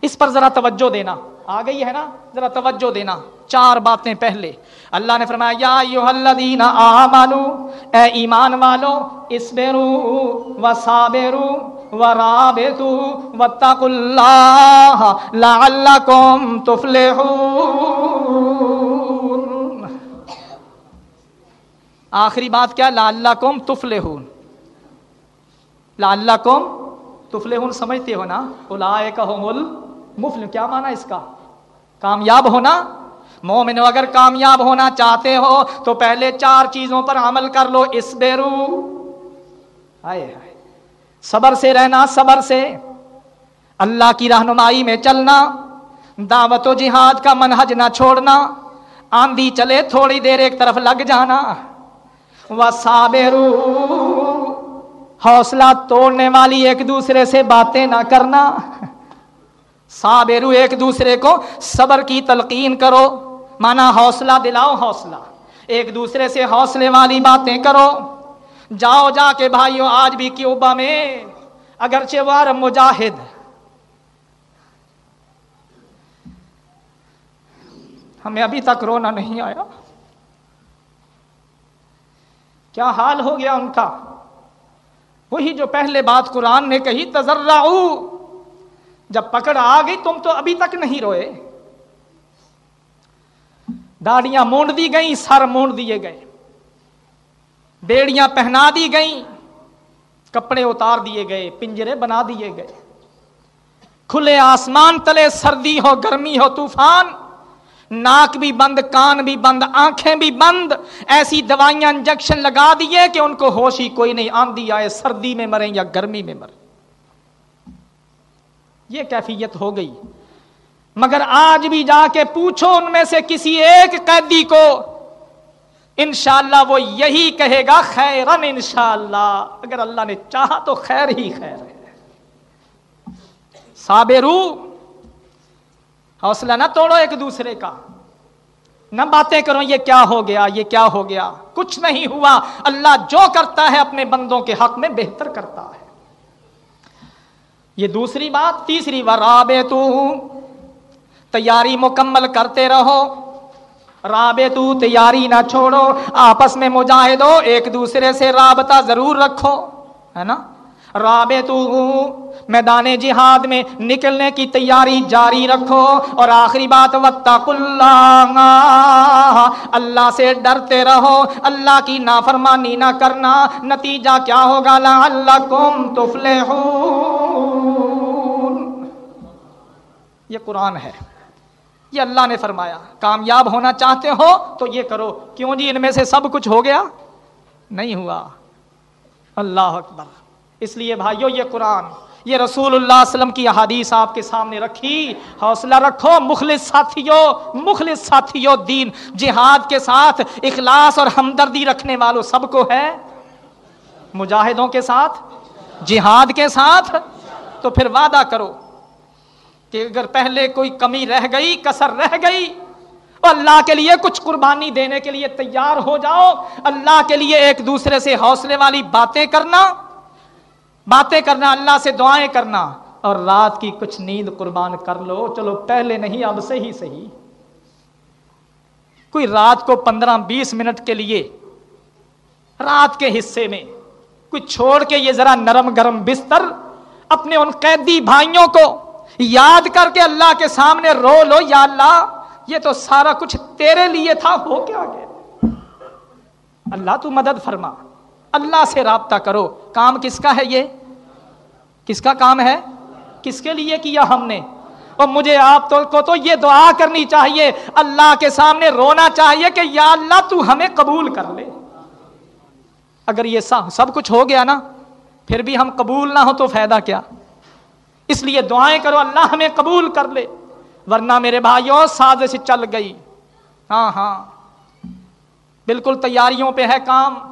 Speaker 1: اس پر ذرا توجہ دینا۔ آ گئی ہے نا؟ ذرا توجہ دینا۔ چار باتیں پہلے۔ اللہ نے فرمایا، یا ایوہ الذین آمنو، اے ایمان والو اسبرو و صابرو و رابطو واتقوا اللہ لعلکم تفلحون۔ آخری بات کیا؟ لعلکم تفلحون. لعلکم تفلحون، سمجھتے ہو نا؟ اولائک هم المفلحون. کیا معنی اس کا؟ کامیاب ہونا؟ مومن اگر کامیاب ہونا چاہتے ہو، تو پہلے چار چیزوں پر عمل کر لو اس بیرو آئے صبر سے رہنا، صبر سے. اللہ کی رہنمائی میں چلنا، دعوت و جہاد کا منہج نہ چھوڑنا، آندھی چلے، تھوڑی دیر ایک طرف لگ جانا. وہ حوصلہ توڑنے والی ایک دوسرے سے باتیں نہ کرنا۔ سابرو ایک دوسرے کو صبر کی تلقین کرو۔ مانا حوصلہ دلاؤ حوصلہ۔ ایک دوسرے سے حوصلے والی باتیں کرو۔ جاؤ جا کے بھائیو، آج بھی کیوبا میں۔ اگرچہ وار مجاہد۔ ہمیں ابھی تک رونا نہیں آیا۔ کیا حال ہو گیا ان کا؟ وہی جو پہلے بات قرآن نے کہی تذرا جب پکڑ آ گئی، تم تو ابھی تک نہیں روئے۔ داڑیاں مونڈ دی گئیں، سر مونڈ دیے گئے۔ بیڑیاں پہنا دی گئیں، کپڑے اتار دیے گئے، پنجرے بنا دیے گئے۔ کھلے آسمان تلے، سردی ہو، گرمی ہو، طوفان۔ ناک بھی بند، کان بھی بند، آنکھیں بھی بند۔ ایسی دوائیاں انجیکشن لگا دیے کہ ان کو ہوش ہی کوئی نہیں آندھی آئے سردی میں مریں یا گرمی میں مریں۔ یہ کیفیت ہو گئی۔ مگر آج بھی جا کے پوچھو ان میں سے کسی ایک قیدی کو، انشاءاللہ وہ یہی کہے گا، خیرن انشاءاللہ۔ اگر اللہ نے چاہا تو خیر ہی خیر ہے۔ سابرو حوصلہ نہ توڑو ایک دوسرے کا۔ نہ باتیں کرو، یہ کیا ہو گیا، یہ کیا ہو گیا۔ کچھ نہیں ہوا۔ اللہ جو کرتا ہے اپنے بندوں کے حق میں بہتر کرتا ہے۔ یہ دوسری بات، تیسری ورابے تو تیاری مکمل کرتے رہو۔ رابے تو تیاری نہ چھوڑو۔ آپس میں مجاہدو، ایک دوسرے سے رابطہ ضرور رکھو، ہے نا؟ رابے تو میدان جہاد میں نکلنے کی تیاری جاری رکھو اور آخری بات وطق اللہ اللہ سے ڈرتے رہو، اللہ کی نافرمانی نہ کرنا، نتیجہ کیا ہوگا؟ اللہ کم تفلے یہ قرآن ہے، یہ اللہ نے فرمایا، کامیاب ہونا چاہتے ہو تو یہ کرو۔ کیوں جی ان میں سے سب کچھ ہو گیا؟ نہیں ہوا۔ اللہ اکبر۔ اس لیے بھائیو یہ قرآن، یہ رسول اللہ علیہ وسلم کی احادیث آپ کے سامنے رکھی۔ حوصلہ رکھو، مخلص ساتھیوں مخلص ساتھیوں دین۔ جہاد کے ساتھ اخلاص اور ہمدردی رکھنے والوں سب کو ہے۔ مجاہدوں کے ساتھ، جہاد کے ساتھ۔ تو پھر وعدہ کرو کہ اگر پہلے کوئی کمی رہ گئی، کسر رہ گئی اللہ کے لیے کچھ قربانی دینے کے لیے تیار ہو جاؤ۔ اللہ کے لیے ایک دوسرے سے حوصلے والی باتیں کرنا۔ باتیں کرنا، اللہ سے دعائیں کرنا، اور رات کی کچھ نیند قربان کر لو، چلو پہلے نہیں، اب سے ہی صحیح۔ کوئی رات کو پندرہ، بیس منٹ کے لیے، رات کے حصے میں، کوئی چھوڑ کے یہ ذرا نرم گرم بستر، اپنے ان قیدی بھائیوں کو یاد کر کے اللہ کے سامنے رو لو، یا اللہ، یہ تو سارا کچھ تیرے لیے تھا، ہو کیا گیا؟ اللہ تو مدد فرما، اللہ سے رابطہ کرو۔ کام کس کا ہے یہ؟ کس کا کام ہے؟ کس کے لیے کیا ہم نے؟ اور مجھے آپ تو کو تو یہ دعا کرنی چاہیے، اللہ کے سامنے رونا چاہیے کہ یا اللہ تو ہمیں قبول کر لے۔ اگر یہ سب کچھ ہو گیا نا، پھر بھی ہم قبول نہ ہو تو فائدہ کیا؟ اس لیے دعائیں کرو، اللہ ہمیں قبول کر لے۔ ورنہ میرے بھائیوں، سازش چل گئی۔ ہاں ہاں۔ بالکل تیاریوں پہ ہے کام۔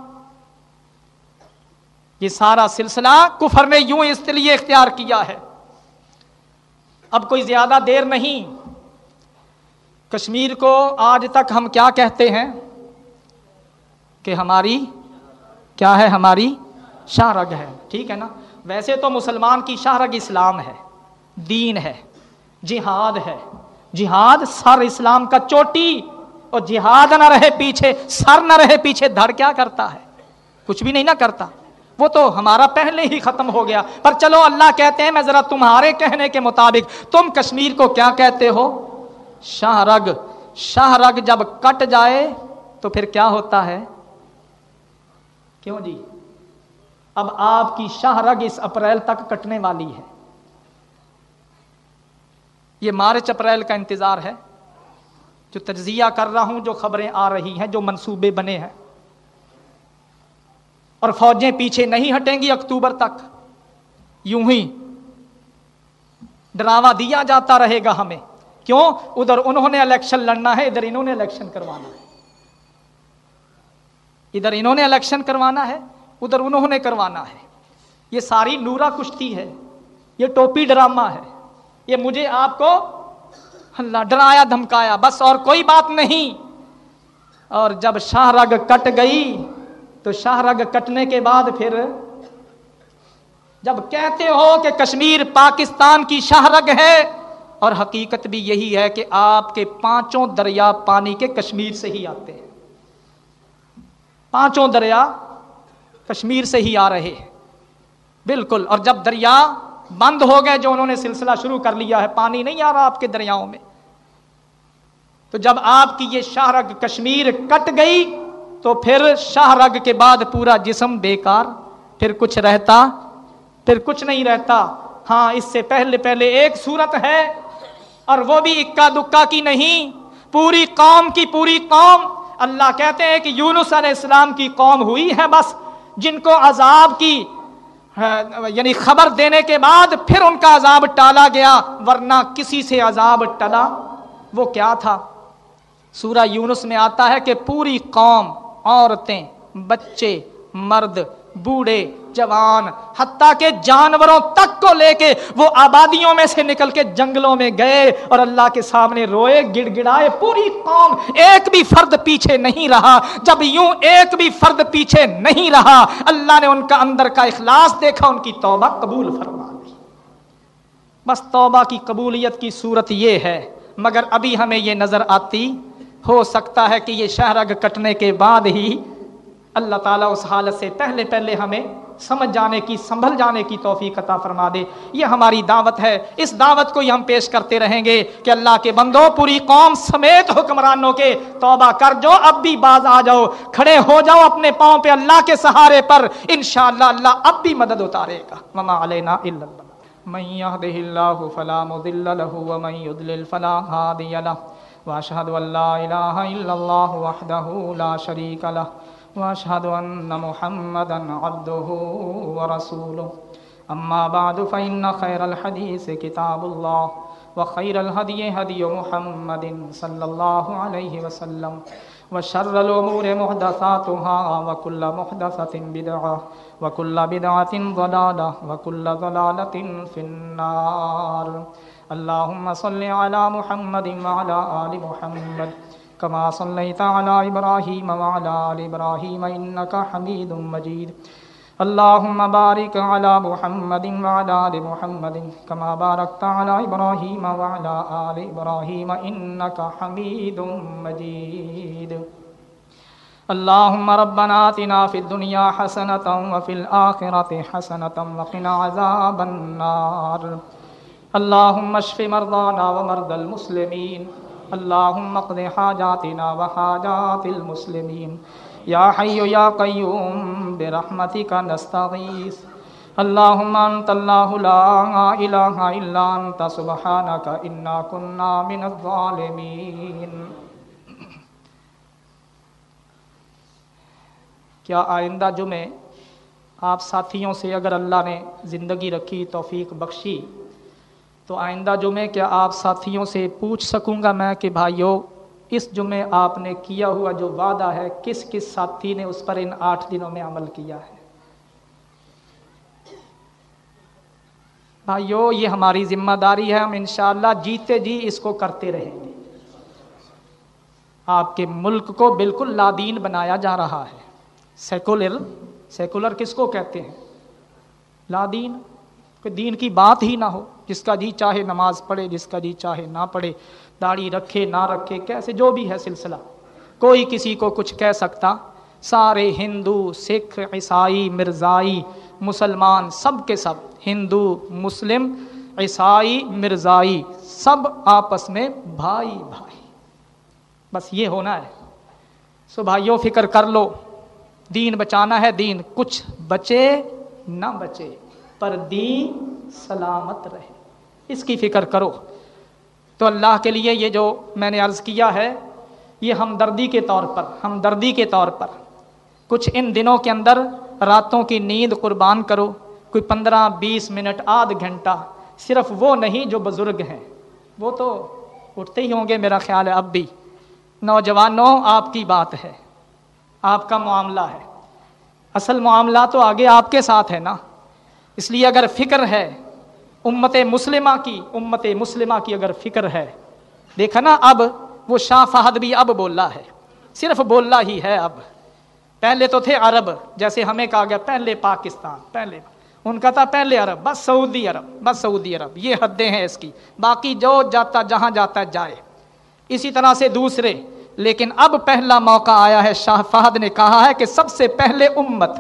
Speaker 1: یہ سارا سلسلہ کفر نے یوں اس لیے اختیار کیا ہے۔ اب کوئی زیادہ دیر نہیں۔ کشمیر کو آج تک ہم کیا کہتے ہیں؟ کہ ہماری، کیا ہے ہماری؟ شاہ رگ ہے۔ ٹھیک ہے نا؟ ویسے تو مسلمان کی شاہ رگ اسلام ہے، دین ہے، جہاد ہے۔ جہاد سر اسلام کا چوٹی۔ اور جہاد نہ رہے پیچھے، سر نہ رہے پیچھے، دھڑ کیا کرتا ہے؟ کچھ بھی نہیں نہ کرتا۔ وہ تو ہمارا پہلے ہی ختم ہو گیا۔ پر چلو اللہ کہتے ہیں، میں ذرا تمہارے کہنے کے مطابق، تم کشمیر کو کیا کہتے ہو؟ شاہ رگ۔ شاہ رگ جب کٹ جائے تو پھر کیا ہوتا ہے؟ کیوں جی؟ اب آپ کی شاہ رگ اس اپریل تک کٹنے والی ہے۔ یہ مارچ اپریل کا انتظار ہے۔ جو تجزیہ کر رہا ہوں، جو خبریں آ رہی ہیں، جو منصوبے بنے ہیں۔ اور فوجیں پیچھے نہیں ہٹیں گی اکتوبر تک۔ یوں ہی ڈراوا دیا جاتا رہے گا ہمیں۔ کیوں؟ ادھر انہوں نے الیکشن لڑنا ہے، ادھر انہوں نے الیکشن کروانا ہے۔ ادھر انہوں نے الیکشن کروانا ہے، ادھر انہوں نے کروانا ہے۔ یہ ساری نورا کشتی ہے، یہ ٹوپی ڈرامہ ہے۔ یہ مجھے آپ کو اللہ ڈرایا، دھمکایا، بس اور کوئی بات نہیں۔ اور جب شاہ رگ کٹ گئی تو شاہ رگ کٹنے کے بعد پھر جب کہتے ہو کہ کشمیر پاکستان کی شاہ رگ ہے، اور حقیقت بھی یہی ہے کہ آپ کے پانچوں دریا پانی کے کشمیر سے ہی آتے ہیں۔ پانچوں دریا کشمیر سے ہی آ رہے ہیں۔ بالکل، اور جب دریا بند ہو گئے جو انہوں نے سلسلہ شروع کر لیا ہے، پانی نہیں آ رہا آپ کے دریاؤں میں۔ تو جب آپ کی یہ شاہ رگ کشمیر کٹ گئی تو پھر شاہ رگ کے بعد پورا جسم بیکار، پھر کچھ رہتا، پھر کچھ نہیں رہتا۔ ہاں اس سے پہلے پہلے ایک صورت ہے اور وہ بھی اکا دکا کی نہیں، پوری قوم کی پوری قوم۔ اللہ کہتے ہیں کہ یونس علیہ السلام کی قوم ہوئی ہے بس، جن کو عذاب کی یعنی خبر دینے کے بعد پھر ان کا عذاب ٹالا گیا، ورنہ کسی سے عذاب ٹلا۔ وہ کیا تھا؟ سورہ یونس میں آتا ہے کہ پوری قوم عورتیں، بچے، مرد، بوڑھے، جوان، حتیٰ کہ جانوروں تک کو لے کے وہ آبادیوں میں سے نکل کے جنگلوں میں گئے اور اللہ کے سامنے روئے گڑ گڑائے پوری قوم ایک بھی فرد پیچھے نہیں رہا۔ جب یوں ایک بھی فرد پیچھے نہیں رہا، اللہ نے ان کا اندر کا اخلاص دیکھا، ان کی توبہ قبول فرما دی۔ بس توبہ کی قبولیت کی صورت یہ ہے، مگر ابھی ہمیں یہ نظر آتی ہو سکتا ہے کہ یہ شہرگ کٹنے کے بعد ہی اللہ تعالیٰ اس حالت سے پہلے پہلے ہمیں سمجھ جانے کی، سنبھل جانے کی توفیق عطا فرما دے۔ یہ ہماری دعوت ہے۔ اس دعوت کو ہی ہم پیش کرتے رہیں گے کہ اللہ کے بندوں پوری قوم سمیت حکمرانوں کے توبہ کر جو، اب بھی باز آ جاؤ۔ کھڑے ہو جاؤ اپنے پاؤں پہ اللہ کے سہارے پر۔ انشاءاللہ اللہ اب بھی مدد اتارے گا۔ مما علینا الا اللہ۔ من يهده الله فلا مضل له ومن يضلل فلا هادي له۔ واشهد ان لا اله الا الله وحده لا شريك له واشهد ان محمدا عبده ورسوله. اما بعد فان خير الحديث كتاب الله، وخير الهدي هدي محمد صلى الله عليه وسلم، وشر الامور محدثاتها، وكل محدثه بدعه وكل بدعه ضلاله وكل ضلاله في النار. اللهم صل على محمد وعلى ال محمد كما صليت على إبراهيم وعلى آل إبراهيم إنك حميد مجيد. اللهم بارك على محمد وعلى آل محمد كما باركت على إبراهيم وعلى آل إبراهيم إنك حميد مجيد. اللهم ربنا آتنا في الدنيا حسنة وفي الآخرة حسنة وقنا عذاب النار. اللهم اشف مرضانا ومرضى المسلمين اللهم اقض حاجاتنا وحاجات المسلمين يا حي يا قيوم برحمتك نستغيث اللهم انت الله لا اله الا انت سبحانك انا كنا من الظالمين کیا آئندہ جمعے آپ ساتھیوں سے اگر اللہ نے زندگی رکھی، توفیق بخشی تو آئندہ جمعے کیا آپ ساتھیوں سے پوچھ سکوں گا میں کہ بھائیو، اس جمعے آپ نے کیا ہوا جو وعدہ ہے، کس کس ساتھی نے اس پر ان آٹھ دنوں میں عمل کیا ہے؟ بھائیو، یہ ہماری ذمہ داری ہے، ہم انشاءاللہ جیتے جی اس کو کرتے رہیں گے۔ آپ کے ملک کو بالکل لادین بنایا جا رہا ہے۔ سیکولر سیکولر کس کو کہتے ہیں؟ لادین کہ دین کی بات ہی نہ ہو۔ جس کا جی چاہے نماز پڑھے، جس کا جی چاہے نہ پڑھے، داڑھی رکھے، نہ رکھے، کیسے جو بھی ہے سلسلہ۔ کوئی کسی کو کچھ کہہ سکتا۔ سارے ہندو، سکھ، عیسائی، مرزائی، مسلمان، سب کے سب۔ ہندو، مسلم، عیسائی، مرزائی، سب آپس میں بھائی بھائی۔ بس یہ ہونا ہے۔ سو بھائیوں فکر کر لو۔ دین بچانا ہے، دین کچھ بچے نہ بچے، پر دین سلامت رہے۔ اس کی فکر کرو۔ تو اللہ کے لیے یہ جو میں نے عرض کیا ہے، یہ ہمدردی کے طور پر، ہمدردی کے طور پر۔ کچھ ان دنوں کے اندر راتوں کی نیند قربان کرو، کوئی پندرہ، بیس منٹ، آدھ گھنٹہ، صرف وہ نہیں جو بزرگ ہیں۔ وہ تو اٹھتے ہی ہوں گے میرا خیال ہے، اب بھی۔ نوجوانوں، آپ کی بات ہے۔ آپ کا معاملہ ہے۔ اصل معاملہ تو آگے آپ کے ساتھ ہے نا۔ اس لیے اگر فکر ہے امت مسلمہ کی، امت مسلمہ کی اگر فکر ہے، دیکھا نا اب وہ شاہ فہد بھی اب بولا ہے، صرف بولا ہی ہے اب۔ پہلے تو تھے عرب، جیسے ہمیں کہا گیا پہلے پاکستان، پہلے۔ ان کا تھا پہلے عرب، بس سعودی عرب، بس سعودی عرب۔ یہ حدیں ہیں اس کی۔ باقی جو جاتا، جہاں جاتا جائے۔ اسی طرح سے دوسرے۔ لیکن اب پہلا موقع آیا ہے، شاہ فہد نے کہا ہے کہ سب سے پہلے امت،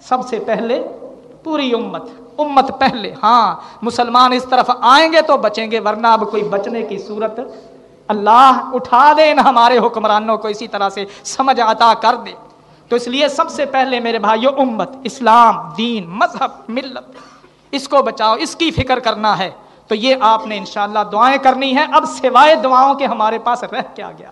Speaker 1: سب سے پہلے پوری امت۔ امت پہلے ہاں مسلمان اس طرف آئیں گے تو بچیں گے، ورنہ اب کوئی بچنے کی صورت اللہ اٹھا دے ہمارے حکمرانوں کو اسی طرح سے سمجھ عطا کر دے۔ تو اس لیے سب سے پہلے میرے بھائیو، امت، اسلام، دین، مذہب، ملت، اس کو بچاؤ، اس کی فکر کرنا ہے۔ تو یہ آپ نے انشاءاللہ دعائیں کرنی ہے اب سوائے دعاؤں کے ہمارے پاس رہ کیا گیا۔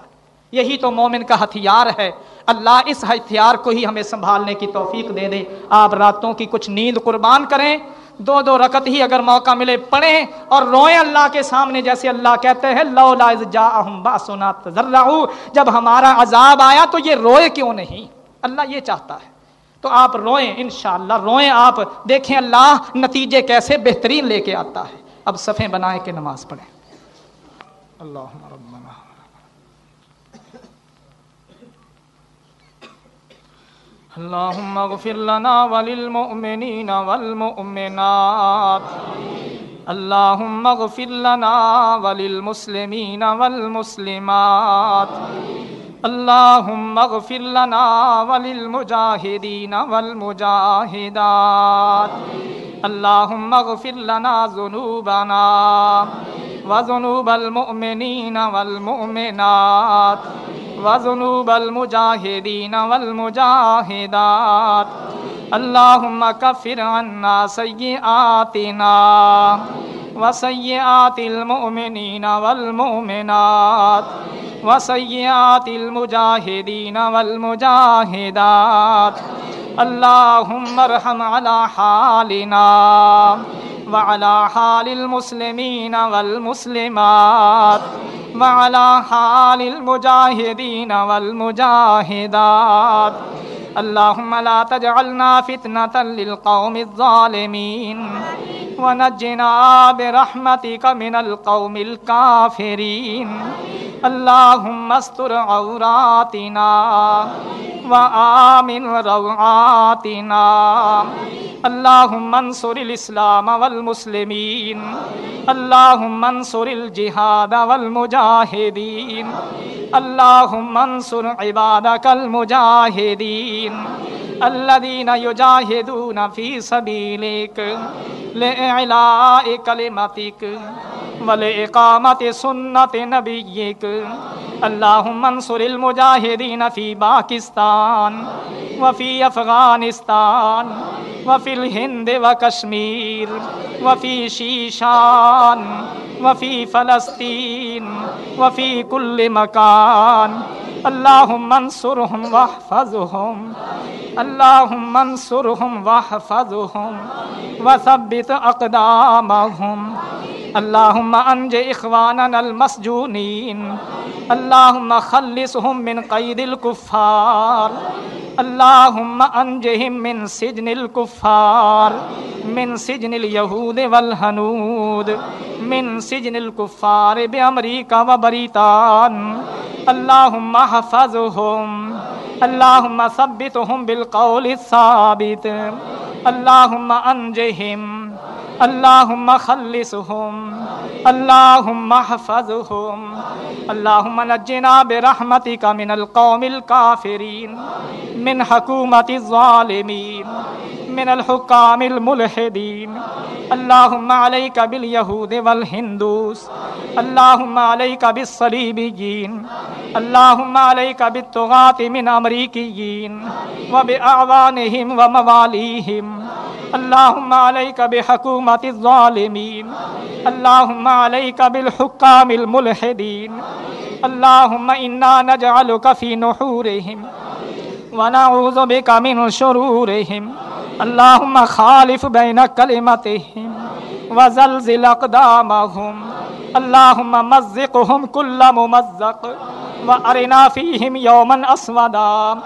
Speaker 1: یہی تو مومن کا ہتھیار ہے۔ اللہ اس ہتھیار کو ہی ہمیں سنبھالنے کی توفیق دے دے۔ آپ راتوں کی کچھ نیند قربان کریں۔ دو دو رکت ہی اگر موقع ملے پڑھیں اور روئیں اللہ کے سامنے جیسے اللہ کہتے ہیں لو جا جب ہمارا عذاب آیا تو یہ روئے کیوں نہیں؟ اللہ یہ چاہتا ہے۔ تو آپ روئیں، انشاءاللہ روئیں۔ آپ دیکھیں اللہ نتیجے کیسے بہترین لے کے آتا ہے۔ اب صفیں بنائے کے نماز پڑھیں۔ اللہ ربنا اللهم اغفر لنا وللمؤمنين والمؤمنات. اللهم اغفر لنا وللمسلمين والمسلمات. اللهم اغفر لنا وللمجاهدين والمجاهدات اللهم اغفر لنا ذنوبنا وذنوب المؤمنين والمؤمنات وذنوب المجاهدين والمجاهدات اللهم كفر عنا سيئاتنا وسيئات المؤمنين والمؤمنات وسيئات المجاهدين والمجاهدات اللهم ارحم على حالنا وعلى حال المسلمين والمسلمات وعلى حال المجاهدين والمجاهدات اللهم لا تجعلنا فتنة للقوم الظالمين. ونجنا برحمتك من القوم الكافرين. اللهم استر عوراتنا. وآمن روعاتنا اللهم انصر الإسلام والمسلمين اللهم انصر الجهاد والمجاهدين اللهم انصر عبادك المجاهدين الذين يجاهدون في سبيلك. لإعلاء كلمتك ولإقامة سنة نبيك. اللهم انصر المجاهدين في باكستان. وفي أفغانستان وفي الهند وكشمير وفي شيشان وفي فلسطين وفي كل مكان اللهم انصرهم واحفظهم اللهم انصرهم واحفظهم وثبت أقدامهم اللهم انج اخواننا المسجونين اللهم خلصهم من قيد الكفار اللهم انجهم من سجن الكفار، من سجن اليهود والهنود، من سجن الكفار بأمريكا وبريطان. اللهم احفظهم، اللهم ثبتهم بالقول الثابت. اللهم انجهم اللهم خلصهم اللهم احفظهم اللهم نجنا برحمتك من القوم الكافرين من حكومة الظالمين من الحكام الملحدين اللهم عليك باليهود والهندوس اللهم عليك بالصليبيين اللهم عليك بالطغاة من أمريكيين وبأعوانهم ومواليهم اللهم عليك بحكومة الظالمين اللهم عليك بالحكام الملحدين اللهم إنا نجعلك في نحورهم ونعوذ بك من شرورهم اللهم خالف بين كلمتهم وزلزل أقدامهم اللهم مزقهم كل ممزق۔ وأرنا فيهم يوما أسودا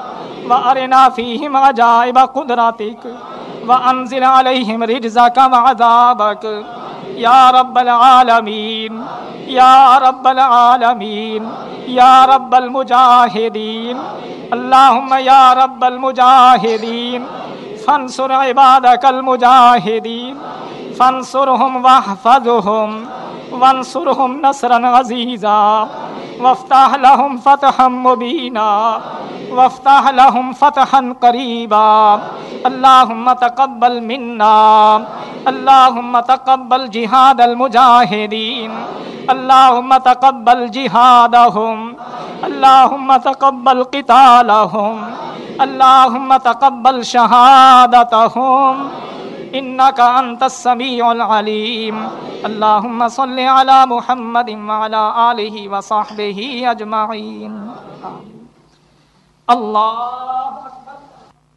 Speaker 1: وأرنا فيهم عجائب قدرتك وانزل عليهم رجزك وعذابك. يا رب العالمين. يا رب العالمين. يا رب المجاهدين. اللهم يا رب المجاهدين. فانصر عبادك المجاهدين. فانصرهم واحفظهم، وانصرهم نصرا عزيزا، وافتح لهم فتحا مبينا، وافتح لهم فتحا قريبا. اللهم تقبل منا، اللهم تقبل جهاد المجاهدين، اللهم تقبل جهادهم، اللهم تقبل قتالهم، اللهم تقبل شهادتهم. إنك أنت السميع العليم. اللهم صل على محمد وعلى آله وصحبه أجمعين. الله